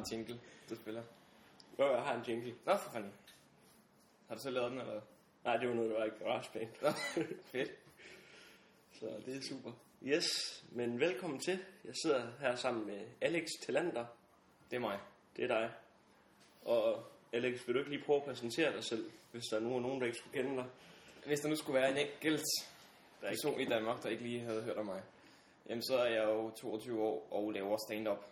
en jingle, du spiller. Jo, jeg har en jingle. Nå, for fanden. Har du selv lavet den, eller? Nej, det var noget, der var i GarageBand. Fedt. Så det er super. Yes, men velkommen til. Jeg sidder her sammen med Alex Talander. Det er mig. Det er dig. Og Alex, vil du ikke lige prøve at præsentere dig selv, hvis der nu er nogen, der ikke skulle kende dig? Hvis der nu skulle være en enkelt er person i Danmark, der ikke lige havde hørt om mig, jamen så er jeg jo 22 år og laver stand-up.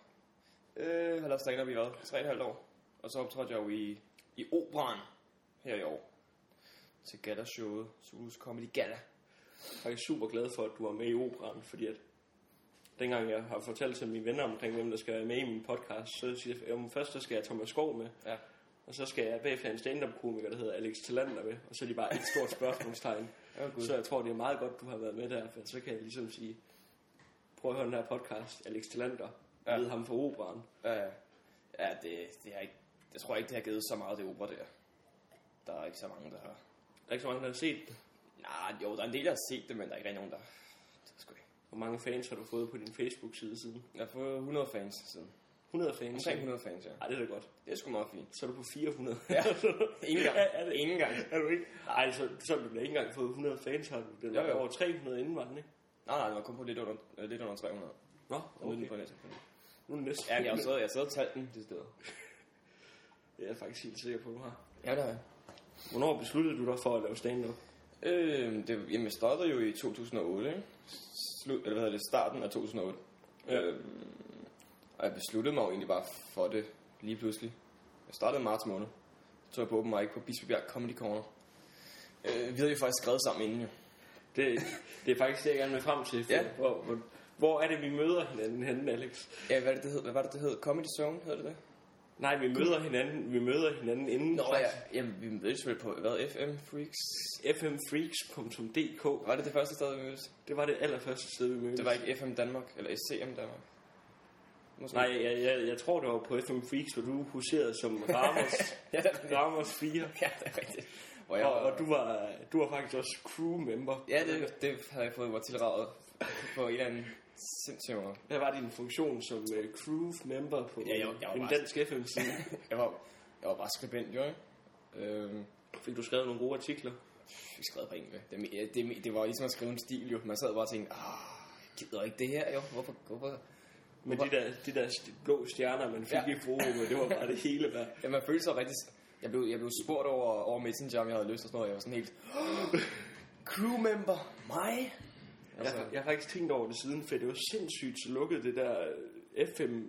Øh, har lavet stand-up i hvad? 3,5 år. Og så optrådte jeg jo i, i operan her i år. Til gala-showet. Zulus Comedy Gala. Jeg er super glad for, at du er med i operan, fordi at dengang jeg har fortalt til mine venner omkring, hvem der skal være med i min podcast, så siger jeg, at først så skal jeg Thomas Skov med, Ja. og så skal jeg bagefter en stand-up-komiker, der hedder Alex Talander med, og så er de bare et stort spørgsmålstegn. Gud. så jeg tror, det er meget godt, du har været med der, for så kan jeg ligesom sige, prøv at høre den her podcast, Alex Talander, Ja. ved ham fra operan. Ja, ja det, det har ikke, jeg tror ikke, det har givet så meget det opera der. Der er ikke så mange, der har... Der er ikke så mange, der har set det. Nej, jo, der er en del, der har set det, men der er ikke rigtig nogen, der... Det er sgu ikke. Hvor mange fans har du fået på din Facebook-side siden? Jeg har fået 100 fans siden. 100 fans? Omkring 100 fans, ja. Ej, det er da godt. Det er sgu meget fint. Så er du på 400. Ja, ingen gang. Er, er det Ingen gang. Er du ikke? Nej, så, så har du da ikke engang fået 100 fans, har du? Jo, var jo. over 300 inden, var den ikke? Nej, nej, det var kun på lidt under, lidt under 300. Nå, den okay. Nu er næsten. Ja, jeg har siddet, jeg har siddet og talt den det steder. Det er jeg faktisk helt sikker på, du har. Ja, det har jeg. Hvornår besluttede du dig for at lave stand-up? Øh, det, jamen, jeg startede jo i 2008, ikke? Slut, eller hvad hedder det, starten af 2008. Ja. Ja. Øh, og jeg besluttede mig jo egentlig bare for det lige pludselig. Jeg startede i marts måned. Så tog jeg på open mic på Bispebjerg Comedy Corner. Øh, vi havde jo faktisk skrevet sammen inden jo. Det, det er faktisk det, jeg gerne vil frem til. For, Ja. hvor, hvor, hvor er det, vi møder hinanden henne, Alex? Ja, hvad, det, det hed? hvad var det, det hed? Comedy Zone, hedder det det? Nej, vi møder hinanden, vi møder hinanden inden Nå ja, jamen vi mødtes vel på, hvad, FM Freaks? fmfreaks.dk. Var det det første sted, vi mødtes? Det var det allerførste sted, vi mødtes. Det var ikke FM Danmark, eller SCM Danmark? Måske. Nej, jeg, jeg, jeg tror, det var på FM Freaks, hvor du huserede som Ramos, ja. Ramos 4. Ja, det er rigtigt. Hvor jeg Og, var, og du, var, du var faktisk også crew member. Ja, det, det havde jeg fået mig tilraget på en eller anden sindssyg måde. Hvad var din funktion som uh, crew member på Ja, jeg- jeg var en bare- dansk FM-side? Jeg var, jeg var bare skribent, jo? Øhm, Fik du skrevet nogle gode artikler? vi skrev på engelsk. Det, det, det, var ligesom at skrive en stil, jo. Man sad bare og tænkte, ah, jeg gider ikke det her, jo. Hvorfor, hvorfor? Men de der, de der blå stjerner, man fik Ja. ja. i forummet, det var bare det hele værd. Ja, man følte sig rigtig... Jeg blev, jeg blev spurgt over, over Messenger, om jeg havde lyst og sådan noget. Jeg var sådan helt... Crew member? Mig? Altså, Jeg, jeg har faktisk tænkt over det siden, for det var sindssygt så lukket det der øh, FM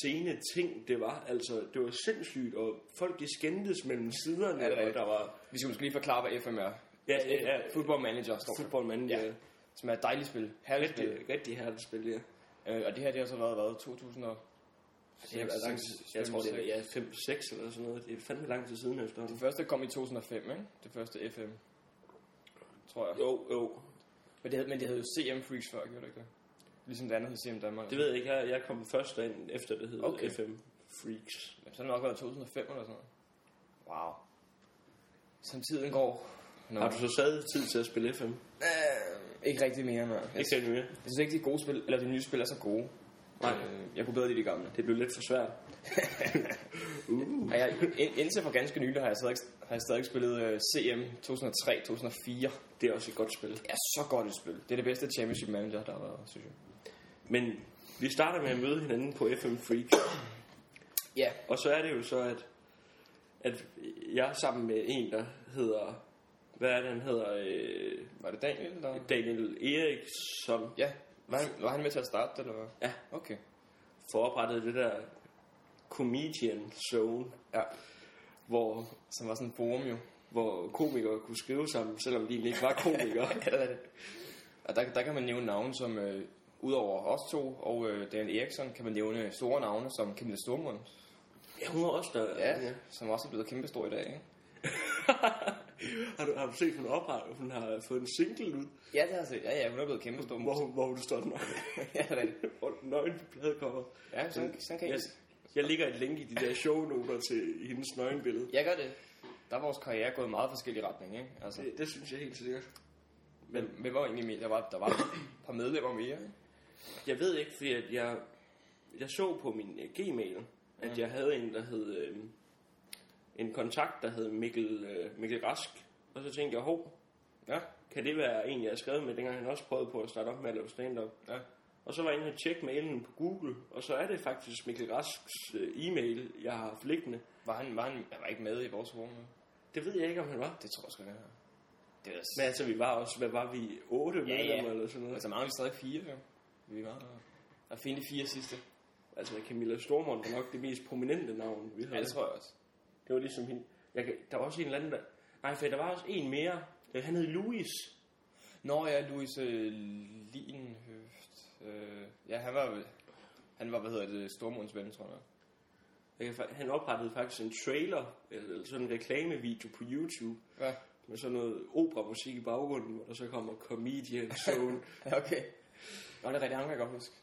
scene ting, det var. Altså, det var sindssygt, og folk de skændtes mellem siderne, Ja, og der var vi skal måske lige forklare, hvad FM er. Ja, ja, ja. Football Manager står for. fodboldmanden, Ja. Som er et dejligt spil. Herligt spil. Rigtig, rigtig herligt spil, ja. Øh, og det her, det har så været, hvad, 2000 og... Det er lang tid, jeg tror, det er ja, 5-6 eller sådan noget. Det er fandme lang tid siden efterhånden. Det første kom i 2005, ikke? Det første FM. Tror jeg. Jo, jo. Men det hed, men det hed jo CM Freaks før, gjorde det ikke det? Ligesom det andet hed CM Danmark. Det ved jeg ikke. Jeg, jeg kom først ind efter det hed Okay. FM Freaks. Så har det nok været 2005 eller sådan noget. Wow. Som tiden går. Nå. Har du så stadig tid til at spille FM? Øh, ikke rigtig mere. Jeg, Ikke rigtig mere. jeg synes ikke, de gode spil, eller de nye spil er så gode. Nej. Øh, jeg kunne bedre lide de gamle. Det blev lidt for svært. uh. Og jeg, ind, indtil for ganske nylig har jeg stadig, har jeg stadig spillet øh, CM 2003-2004. Det er også et godt spil. Det er så godt et spil. Det er det bedste Championship Manager, der har været, synes jeg. Men vi starter med at møde hinanden på FM Freak. Ja, Og så er det jo så, at, at jeg sammen med en, der hedder... Hvad er det, han hedder? Øh, var det Daniel, der... Daniel Eriksson. Ja, var han, var han med til at starte eller hvad? Ja. Okay. For oprettet det der Comedian Zone, Ja, hvor, som var sådan en forum jo. hvor komikere kunne skrive sammen, selvom de ikke var komikere. ja, det er det. Og der, der kan man nævne navne som, øh, udover os to og øh, Daniel Eriksson, kan man nævne store navne som Camilla Stormund. ja, hun var også der. Ja, som også er blevet kæmpestor i dag, ikke? har, du, har du set, hun oprettet? Hun har fået en single ud, Ja, det har jeg set. Ja, ja, hun er blevet kæmpestor. hvor, hun- hvor hun står nøgen. ja, det er det. Hvor nøgen på pladecover. Ja, sådan, sådan kan Jeg, jeg... jeg lægger et link i de der shownoter til hendes nøgenbillede. Jeg gør det. Der er vores karriere gået i meget forskellige retning, ikke? Altså, Det, det synes jeg helt sikkert. men hvem var egentlig med? Der var, der var et par medlemmer mere, ikke? Jeg ved ikke, fordi at jeg, jeg så på min øh, Gmail, at Mm. jeg havde en, der hed... Øh, en kontakt, der hed Mikkel, øh, Mikkel Rask. Og så tænkte jeg, hov, Ja, kan det være en, jeg har skrevet med, dengang han også prøvede på at starte op med at lave stand-up? ja. Og så var jeg inde og tjekke mailen på Google, og så er det faktisk Mikkel Rasks øh, e-mail, jeg har haft liggende. Var han, var han, var ikke med i vores nu? Det ved jeg ikke, om han var. Det tror jeg sgu ikke. Det er Men altså, vi var også, hvad var vi, otte Ja, medlemmer ja. eller sådan noget? Altså mangler vi stadig fire, jo. Vi var der. Og finde de fire sidste. Altså, Camilla Stormont var nok det mest prominente navn, vi havde. Ja, det tror jeg også. Det var ligesom hende. Jeg, kan- der var også en eller anden, der... Nej, for der var også en mere. Øh, Han hed Louis. Nå ja, Louise Lienhøft. Øh, ja, han var, han var, hvad hedder det, Stormunds ven, tror jeg. Jeg kan, han oprettede faktisk en trailer, eller sådan en reklamevideo på YouTube, Ja. med sådan noget operamusik i baggrunden, hvor der så kommer Comedian Zone. Okay. Nå, det er rigtigt, han kan jeg godt huske.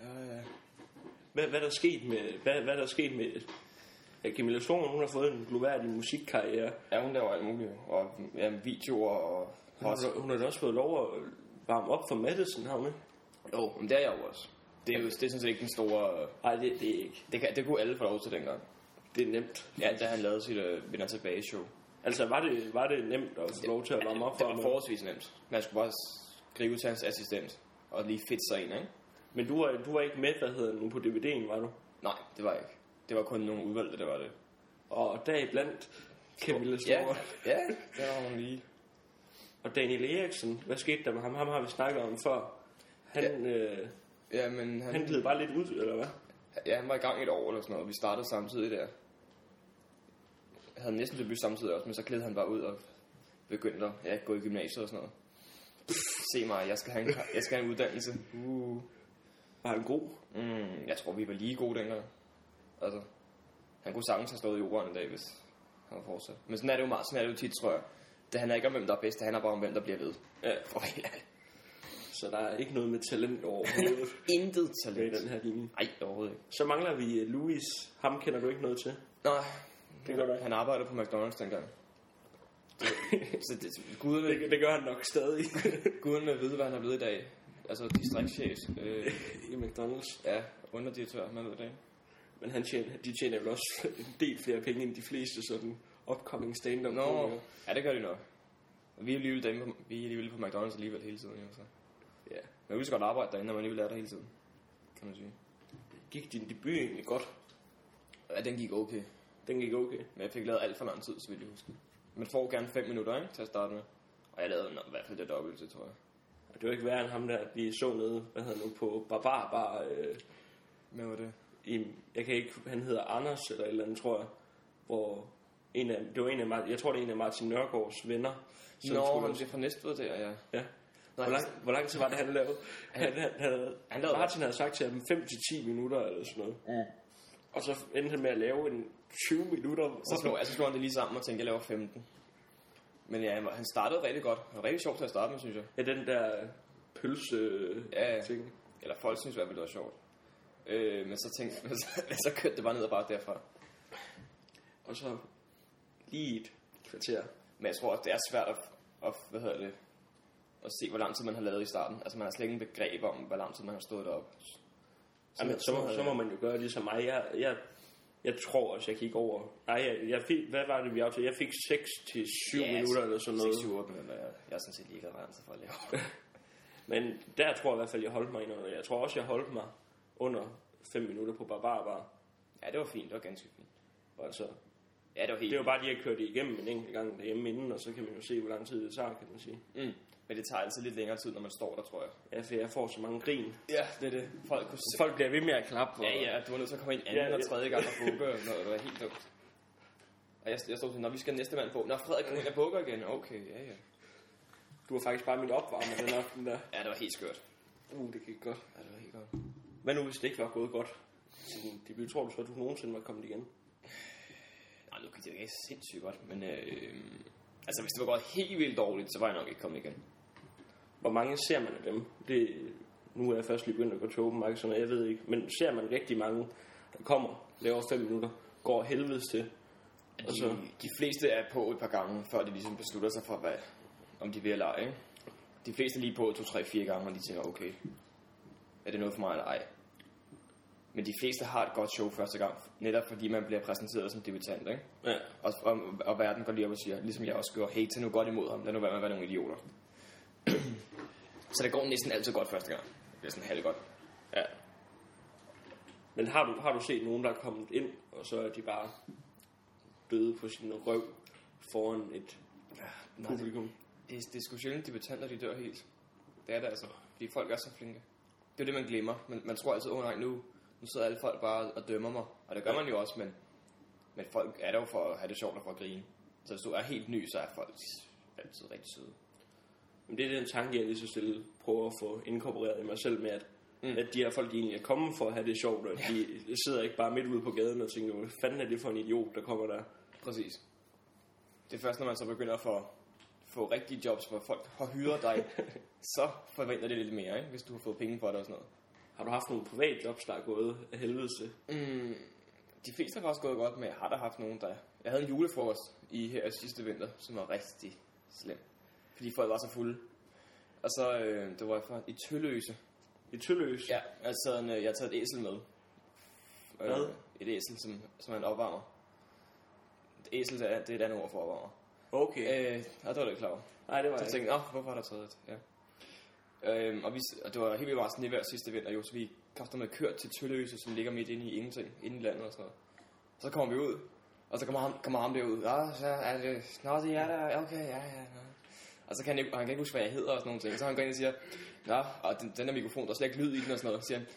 Ja, ja. hvad, hvad, der er sket med, hvad, hvad der er sket med ja, Camilla Stormont, hun har fået en gloværdig musikkarriere. Ja, hun laver alt muligt. Og ja, videoer og... Hun har, hun har da også fået lov at varme op for Madison, har hun ikke? Jo, men det er jeg jo også. Det er jo det er sådan set ikke den store... Nej, det, det er ikke. Det, kan, det kunne alle få lov til dengang. Det er nemt. Ja, da han lavede sit uh, Vinder tilbage show. Altså, var det, var det nemt at få lov til at varme op det for var ham? forholdsvis nemt. Man skulle bare skrive til hans assistent. Og lige fedt sig ind, ikke? Men du var, du var ikke med, hvad hedder det nu på DVD'en, var du? Nej, det var jeg ikke. Det var kun nogle udvalgte, det var det. Og deriblandt Camilla Ja, Stormont ja, der var hun lige. Og Daniel Eriksen. Hvad skete der med ham? Ham har vi snakket om før. Han, ja. øh, Ja, men han, han gled bare lidt ud, eller hvad? ja, han var i gang et år eller sådan noget. Vi startede samtidig der. Jeg havde næsten debut samtidig også, men så gled han bare ud og begyndte at ja, gå i gymnasiet og sådan noget. Se mig, jeg skal have en, jeg skal have en uddannelse. Uh. Var han god? Mm, jeg tror, vi var lige gode dengang. Altså, han kunne sagtens have stået i jorden en dag, hvis han havde fortsat. Men sådan er det jo meget, sådan er det jo tit, tror jeg. Det handler ikke om, hvem der er bedst, det handler bare om, hvem der bliver ved. For helt ærlig. Så der er ikke noget med talent overhovedet Intet talent. den her linje. Nej, overhovedet ikke. Så mangler vi øh, Louis. Ham kender du ikke noget til. Nej, Det gør du ikke. han arbejdede på McDonald's dengang. Så det, guderne, Det, det gør han nok stadig guderne ved, hvad han er blevet i dag. Altså distriktschef. Øh, i McDonald's. ja, underdirektør, man ved det ikke. Men han tjener, de tjener vel også en del flere penge end de fleste sådan upcoming stand-up. Nå, komikere. ja, det gør de nok. Og vi er alligevel, derinde på, vi er alligevel på McDonald's alligevel hele tiden. Jo, så. Ja. Men vi skal godt arbejde derinde, når man alligevel er der hele tiden. Kan man sige. Gik din debut egentlig godt? Ja, den gik okay. Den gik okay. Men jeg fik lavet alt for lang tid, så vil jeg huske. Man får gerne 5 minutter, ikke, til at starte med. Og jeg lavede i hvert fald det dobbelte, tror jeg. Og det var ikke værre end ham der, vi så nede, hvad hedder nu, på Barbar Bar. Øh, Hvad var det? i, jeg kan ikke, han hedder Anders eller et eller andet, tror jeg. Hvor en af, det var en af, jeg tror det er en af Martin Nørgaards venner. som Nå, det er fra Næstved der, ja. Ja. Nej, Hvor lang, hvor lang tid var det, han lavede? Han, han, han, havde, Han lavede- Martin havde sagt til ham 5-10 minutter eller sådan noget. Mm. Og så endte han med at lave en 20 minutter. Så slog, altså slog han det lige sammen og tænkte, jeg laver 15. Men ja, han han startede rigtig godt. Det var rigtig sjovt til at starte med, synes jeg. Ja, den der pølse Ja, ting. Eller folk synes i hvert fald, det var sjovt. Øh, men så tænkte så, så kørte det bare ned og bare derfra. Og så lige et kvarter. Men jeg tror også, det er svært at, at, hvad hedder det, at se, hvor lang tid man har lavet i starten. Altså, man har slet ikke en begreb om, hvor lang tid man har stået deroppe. Jamen, så, må, så må man jo gøre ligesom mig. Jeg, jeg, jeg tror også, jeg gik over... Nej, jeg, jeg fik, hvad var det, vi aftalte? Jeg fik 6 til 7 Ja, minutter eller sådan noget. 6 minutter, men jeg, jeg er sådan set ligeglad, hvad jeg for at lave. Men der tror jeg i hvert fald, jeg holdt mig ind under. Jeg tror også, jeg holdt mig under 5 minutter på Barbar Bar. ja, det var fint. Det var ganske fint. Og altså, Ja, det var helt det er jo bare lige at køre det igennem en enkelt gang derhjemme inden, og så kan man jo se, hvor lang tid det tager, kan man sige. Mm. Men det tager altid lidt længere tid, når man står der, tror jeg. Ja, for jeg får så mange grin. Ja, det er det. Folk kunne. Folk bliver ved med at klappe. og- Ja, ja, du var nødt til at komme ind anden Ja, ja, og tredje gang og bukke, når det var helt dumt. Og jeg, jeg stod sådan, når vi skal næste mand på. Når Frederik kommer ind og bukker igen. Okay, ja, ja. Du var faktisk bare min opvarmer den aften der. Ja, det var helt skørt. Uh, det gik godt. Ja, det var helt godt. Hvad nu, hvis det ikke var gået godt? Sådan, debut, tror du så, at du nogensinde var kommet igen? Nej, nu gik det ikke sindssygt godt, men øh, altså hvis det var gået helt vildt dårligt, så var jeg nok ikke kommet igen. Hvor mange ser man af dem? Det, nu er jeg først lige begyndt at gå til open mic, så jeg ved ikke. Men ser man rigtig mange, der kommer, laver 5 minutter, går helvedes til. De, Og så- de fleste er på et par gange, før de ligesom beslutter sig for, hvad, om de vil eller ej. De fleste er lige på to, tre, fire gange, og de tænker, okay, er det noget for mig eller ej? Men de fleste har et godt show første gang, netop fordi man bliver præsenteret som debutant, ikke? Ja. Og, og, og verden går lige op og siger, ligesom jeg også gør, hey, tag nu godt imod ham, lad nu være med at være nogle idioter. så det går næsten altid godt første gang. Det er sådan halvt godt. ja. Men har du, har du set nogen, der er kommet ind, og så er de bare døde på sin røv foran et Nej, det, publikum? det, det er sgu sjældent, debutanter de dør helt. Det er det altså. Fordi folk er så flinke. Det er det, man glemmer. Man, man tror altid, åh oh, nej, nu, nu sidder alle folk bare og dømmer mig. Og det gør man jo også, men, men folk er der jo for at have det sjovt og for at grine. Så hvis du er helt ny, så er folk altid rigtig søde. Men det er den tanke, jeg lige så stille prøver at få inkorporeret i mig selv med, at, Mm. at de her folk egentlig er kommet for at have det sjovt, og de sidder ikke bare midt ude på gaden og tænker, hvad fanden er det for en idiot, der kommer der? Præcis. Det er først, når man så begynder at få, få rigtige jobs, hvor folk har hyret dig, så forventer det lidt mere, ikke? hvis du har fået penge for det og sådan noget. Har du haft nogle private jobs, der er gået af helvede til? Mm, de fleste har faktisk gået godt, men jeg har da haft nogen, der... Jeg havde en julefrokost i her sidste vinter, som var rigtig slem. Fordi folk var så fulde. Og så, øh, det var fra, i Tølløse. I Tølløs? Ja, jeg taget, en, øh, jeg taget et æsel med. Hvad? Øh, et æsel, som, som en opvarmer. Et æsel, det er, det er et andet ord for opvarmer. Okay. Øh, og det var du ikke klar over. Nej, det var Så jeg jeg ikke. tænkte, åh, hvorfor har der taget et? Ja. Øhm, og, vi, og det var helt vildt meget snevejr sidste vinter, jo, så vi kræfter med kørt til Tølløse, som ligger midt inde i ingenting, inde i landet og sådan noget. Så kommer vi ud, og så kommer ham, kommer ham derud. Ja, så er det, nå, det er der, okay, ja, ja, ja. Og så kan han, og han kan ikke huske, hvad jeg hedder og sådan nogle ting. Så han går ind og siger, Nå, og den, den der mikrofon, der er slet ikke lyd i den og sådan noget. Så siger han,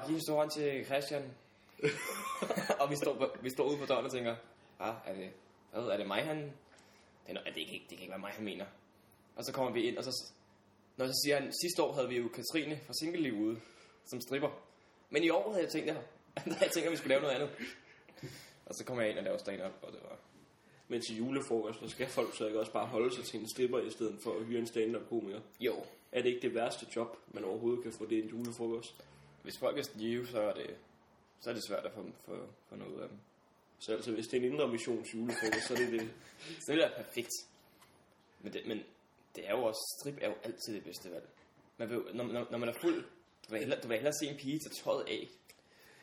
Nå, giv en stor hånd til Christian. og vi står, på- vi står ude på døren og tænker, ah, er det, hvad, er det mig, han... Det, er, det, kan ikke, det kan ikke være mig, han mener. Og så kommer vi ind, og så, når så siger han, sidste år havde vi jo Katrine fra Single ude, som stripper. Men i år havde jeg tænkt, havde jeg tænkt, at vi skulle lave noget andet. Og så kommer jeg ind og laver stand-up, og det var... Men til julefrokost, så skal folk så ikke også bare holde sig til en stripper, i stedet for at hyre en stand-up komiker? Jo, Er det ikke det værste job, man overhovedet kan få, det en julefrokost? hvis folk er stive, så er det, så er det svært at få, få, få noget ud af dem. Så altså, hvis det er en indre missions julefrokost, så er det det. Så det er perfekt. Men det, men det er jo også, strip er jo altid det bedste valg. Man vil, når, når, når man er fuld, du vil, hellere, du vil hellere se en pige tage tøjet af.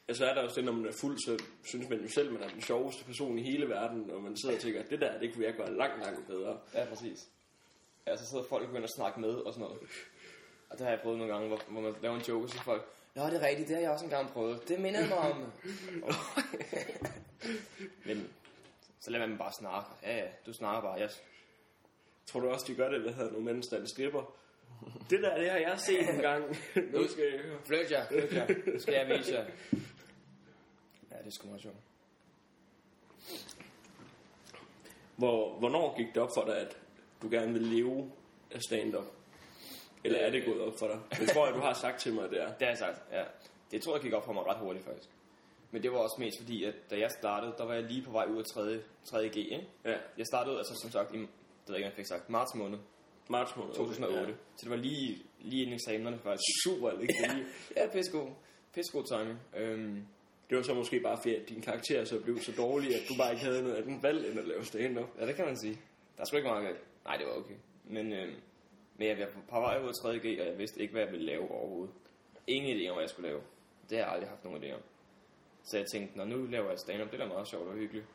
Ja, så er der også det, når man er fuld, så synes man jo selv, man er den sjoveste person i hele verden, og man sidder og tænker, det der, det kunne jeg gøre langt, langt bedre. Ja, præcis. Ja, så sidder folk og begynder at snakke med og sådan noget. Og det har jeg prøvet nogle gange, hvor, hvor man laver en joke og siger folk, Nå, det er rigtigt, det har jeg også engang prøvet. Det minder mig om. Men så lader man bare snakke. Ja, ja, du snakker bare. Jeg, Tror du også, de gør det, hvad hedder nu, mens der er en stripper? Det der, det har jeg set en gang. nu skal jeg høre. flyt jer, flyt jer. Nu skal jeg vise jer. Ja, det er sgu meget sjovt. Hvor, hvornår gik det op for dig, at du gerne vil leve af stand-up? Eller er det gået op for dig? Det tror jeg, du har sagt til mig, det er. Det har jeg sagt, ja. Det tror jeg gik op for mig ret hurtigt, faktisk. Men det var også mest fordi, at da jeg startede, der var jeg lige på vej ud af 3. 3. G, ikke? Ja, Jeg startede altså som sagt i, ved ikke, jeg fik sagt, marts måned marts måned. 2008. Ja. Så det var lige, lige inden eksamenerne faktisk. Super, ikke? Ja, ja pissegod. Pissegod timing. Øhm, Det var så måske bare fordi, at din karakter så blev så dårlig, at du bare ikke havde noget andet valg, end at lave stand-up. ja, det kan man sige. Der er sgu ikke meget galt. Nej, det var okay. Men, øhm, men jeg var på vej ud af 3. G, og jeg vidste ikke, hvad jeg ville lave overhovedet. Ingen idé om, hvad jeg skulle lave. Det har jeg aldrig haft nogen idé om. Så jeg tænkte, når nu laver jeg stand-up, det er da meget sjovt og hyggeligt.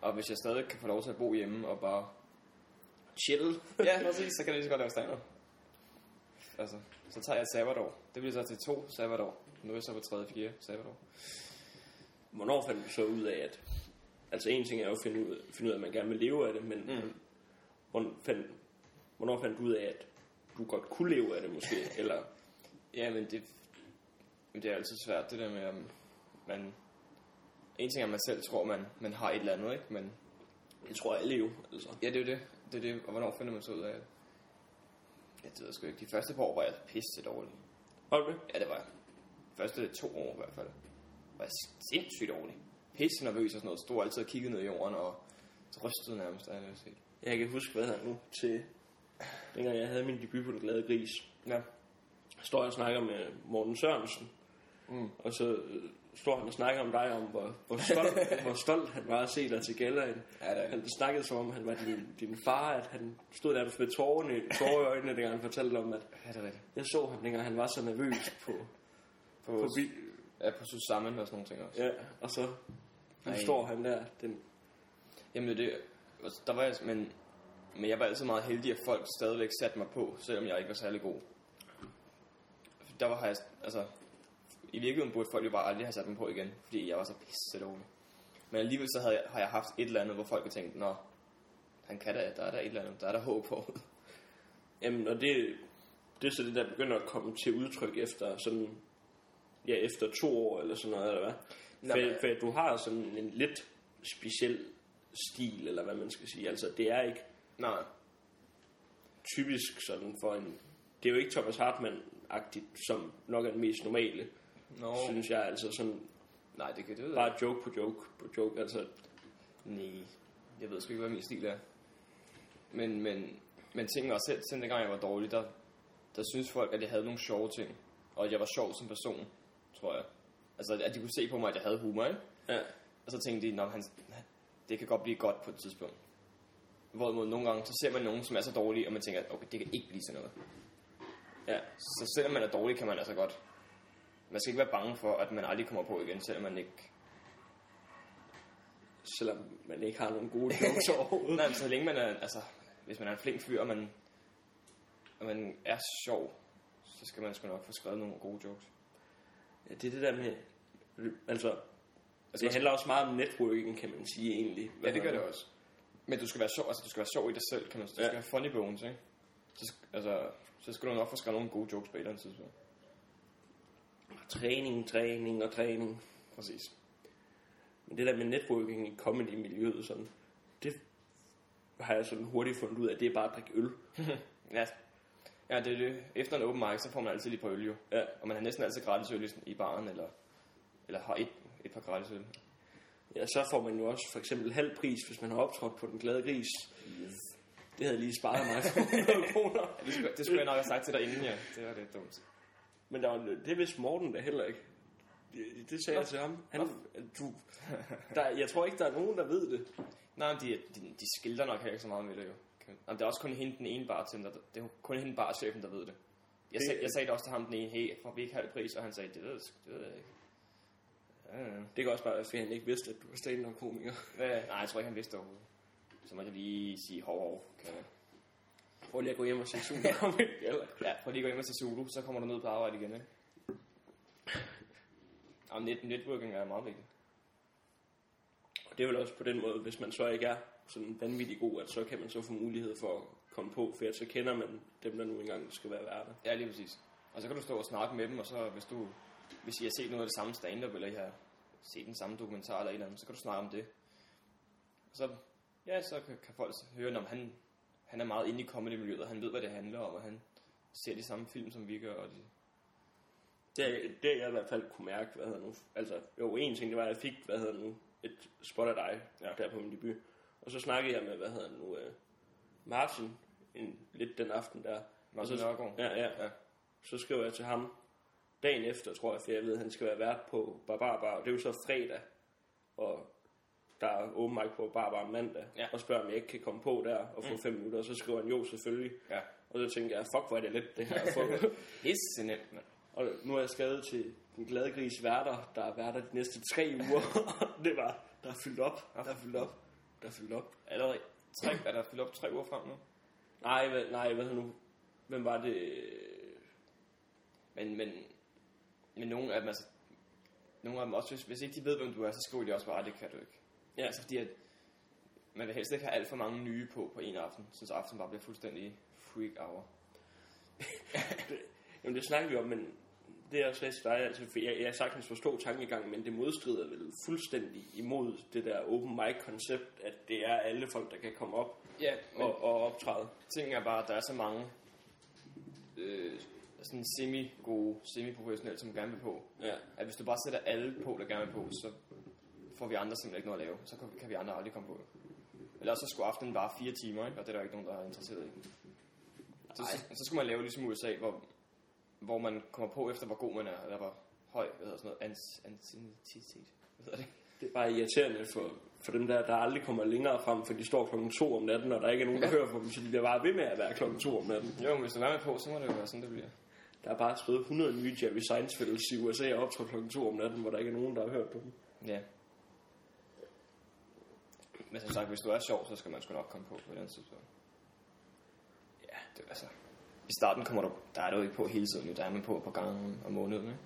Og hvis jeg stadig kan få lov til at bo hjemme og bare Chill. ja, præcis, så kan jeg lige så godt lave stand-up. Altså, så tager jeg et sabbatår. Det bliver så til to sabbatår. Nu er jeg så på tredje, fjerde sabbatår. Hvornår fandt du så ud af, at... Altså en ting er jo at finde ud, finde ud af, at man gerne vil leve af det, men Mm. hvornår, fandt, hvornår fandt du ud af, at du godt kunne leve af det måske? Eller Ja, men det, men det er altid svært, det der med, at man... En ting er, at man selv tror, man, man har et eller andet, ikke? Men det tror alle jo, altså. ja, det er jo det. Det er det. Og hvornår finder man så ud af det? Det ved jeg sgu ikke. De første par år var jeg pisse dårlig. Du det? Ja, det var jeg. Første to år i hvert fald. Var jeg sindssygt dårlig. Pisse nervøs og sådan noget. Stod altid og kiggede ned i jorden og rystede nærmest. af det, jeg. Jeg kan huske, hvad han nu til... Dengang jeg havde min debut på Den Glade Gris, Ja. står jeg og snakker med Morten Sørensen, Mm. og så står han og snakker om dig, om hvor, hvor, stolt, hvor stolt han var at se dig til gallaen. Ja, det Han snakkede som om, han var din, din far, at han stod der med tårerne, tårer i øjnene, dengang han fortalte om, at Ja, det er rigtigt. jeg så ham, dengang han var så nervøs på, På, på, bi, er på sammen og sådan nogle ting også. Ja, og så nu Ej. står han der, den Jamen det, der var jeg, men, men jeg var altid meget heldig, at folk stadigvæk satte mig på, selvom jeg ikke var særlig god. Der var jeg, altså, i virkeligheden burde folk jo bare aldrig have sat mig på igen, fordi jeg var så pisse dårlig. Men alligevel så havde jeg, har jeg haft et eller andet, hvor folk har tænkt, nå, han kan da, der er der et eller andet, der er der håb på. Jamen, og det, det er så det, der begynder at komme til udtryk efter sådan, ja, efter to år eller sådan noget, eller hvad? Nå, For, for du har sådan en lidt speciel stil, eller hvad man skal sige. Altså, det er ikke Nej, typisk sådan for en... Det er jo ikke Thomas Hartmann-agtigt, som nok er den mest normale, Nå. synes jeg. Altså sådan, nej, det kan det ved jeg bare joke på joke på joke. Altså, Nej, jeg ved sgu ikke, hvad min stil er. Men, men, men ting var selv, selv dengang jeg var dårlig, der, der synes folk, at jeg havde nogle sjove ting. Og at jeg var sjov som person, tror jeg. Altså, at de kunne se på mig, at jeg havde humor, ikke? ja. Og så tænkte de, at han, det kan godt blive godt på et tidspunkt. Hvorimod nogle gange, så ser man nogen, som er så dårlige, og man tænker, okay, det kan ikke blive sådan noget. ja. Så selvom man er dårlig, kan man altså godt. Man skal ikke være bange for, at man aldrig kommer på igen, selvom man ikke... Selvom man ikke har nogen gode jokes overhovedet. Nej, men så længe man er, altså, hvis man er en flink fyr, og man, og man er sjov, så skal man sgu nok få skrevet nogle gode jokes. Ja, det er det der med... Altså, Altså, det handler også meget om networking, kan man sige egentlig. Ja, det gør det også. Men du skal være sjov, altså du skal være sjov i dig selv, kan man sige. Du Ja. skal have funny bones, ikke? Så, altså, så skal du nok få skrevet nogle gode jokes på et eller andet tidspunkt. Træning, træning og træning. Præcis. Men det der med networking i comedy-miljøet, sådan, det har jeg sådan hurtigt fundet ud af, det er bare at drikke øl. Ja. Ja, det er det. Efter en open mic, så får man altid lige på øl, jo. Ja. Og man har næsten altid gratis øl i- baren, eller, eller har et, et par gratis øl. Ja, så får man jo også for eksempel halv pris, hvis man har optrådt på den glade gris. Det havde lige sparet mig for 100 kroner. Ja, det, skulle, det skulle jeg nok have sagt til dig inden, ja. Det var lidt dumt. Men der var, det vidste Morten da heller ikke. Det, det sagde jeg til ham. Han, du, der, jeg tror ikke, der er nogen, der ved det. Nej, men de, de, de skilter nok heller ikke så meget med det, jo. Jamen, det er også kun hende, den ene bartender, der, det er kun hende barchefen, der ved det. Jeg, Det- sag, jeg sagde det også til ham den ene, hey, får vi ikke halv pris? Og han sagde, det ved, det ved jeg ikke. Ja, ja. Det kan også bare være, fordi han ikke vidste, at du var stand komiker. Hvad? Nej, jeg tror ikke, han vidste det overhovedet. Så måtte jeg lige sige, hov, hov. Kan jeg... Prøv lige at gå hjem og se eller? Ja, prøv lige at gå hjem og til Zulu, så kommer du ned på arbejde igen, ikke? Og net, networking er meget vigtigt. Og det er vel også på den måde, hvis man så ikke er sådan vanvittig god, at så kan man så få mulighed for at komme på, for så kender man dem, der nu engang skal være værter. Ja, lige præcis. Og så kan du stå og snakke med dem, og så hvis du hvis I har set noget af det samme stand-up, eller I har set den samme dokumentar eller et eller andet, så kan du snakke om det. Og så, ja, så kan, kan folk høre, om han, han er meget inde i comedy-miljøet, og han ved, hvad det handler om, og han ser de samme film, som vi gør. Og de, Det, er- det jeg i hvert fald kunne mærke, hvad hedder nu. Altså, jo, en ting, det var, at jeg fik, hvad hedder nu, et spot af dig, ja. der på min debut. Og så snakkede jeg med, hvad hedder nu, uh, Martin, en, lidt den aften der. Martin og så, Nørgaard. ja, ja, Ja. Så skrev jeg til ham, dagen efter, tror jeg, for jeg ved, at han skal være vært på Barbar Bar. Og det er jo så fredag, og der er åben mic på Barbar mandag. Ja. Og spørger, om jeg ikke kan komme på der og få mm. fem minutter. Og så skriver han jo, selvfølgelig. Ja. Og så tænkte jeg, fuck, hvor er det let, det her. Pisse nemt, mand. Og nu har jeg skrevet til den glade gris værter, der er værter de næste tre uger. det var, der er fyldt op, der er fyldt op, der er fyldt op. Allerede tre, er der fyldt op tre uger frem nu? Nej, hvad, nej, hvad nu? Hvem var det? Men, men, men nogle af dem, altså, nogle af dem også, hvis, hvis ikke de ved, hvem du er, så skriver de også bare, "Ah, det kan du ikke. Ja. Altså fordi, at man vil helst ikke have alt for mange nye på på en aften, så aften bare bliver fuldstændig freak hour. Jamen det snakker vi om, men det er også til dig, altså, for jeg, jeg sagtens forstå tankegangen, men det modstrider vel fuldstændig imod det der open mic koncept, at det er alle folk, der kan komme op Ja, men og, og optræde. tingen er bare, at der er så mange øh, sådan semi-gode, semi-professionelle, som gerne vil på. Ja. At hvis du bare sætter alle på, der gerne vil på, så får vi andre simpelthen ikke noget at lave. Så kan, vi andre aldrig komme på. Ellers så skulle aftenen bare fire timer, ikke? og det er der ikke nogen, der er interesseret i. Så, så, så skulle man lave ligesom USA, hvor, hvor man kommer på efter, hvor god man er, eller hvor høj, hvad hedder sådan noget, ans, ansiennitet. Hvad hedder det? Det er bare irriterende for, for dem der, der aldrig kommer længere frem, for de står klokken to om natten, og der ikke er nogen, der hører på dem, så de bliver bare ved med at være klokken to om natten. Jo, men hvis du er med på, så må det jo være sådan, det bliver. Der er bare skrevet 100 nye Jerry Seinfeld i USA og optrådt klokken 2 om natten, hvor der ikke er nogen, der har hørt på dem. Ja. Men som sagt, hvis du er sjov, så skal man sgu nok komme på på den tidspunkt. Ja, det er altså... I starten kommer du, der er du ikke på hele tiden, jo. der er man på på gangen om måneden. Ikke?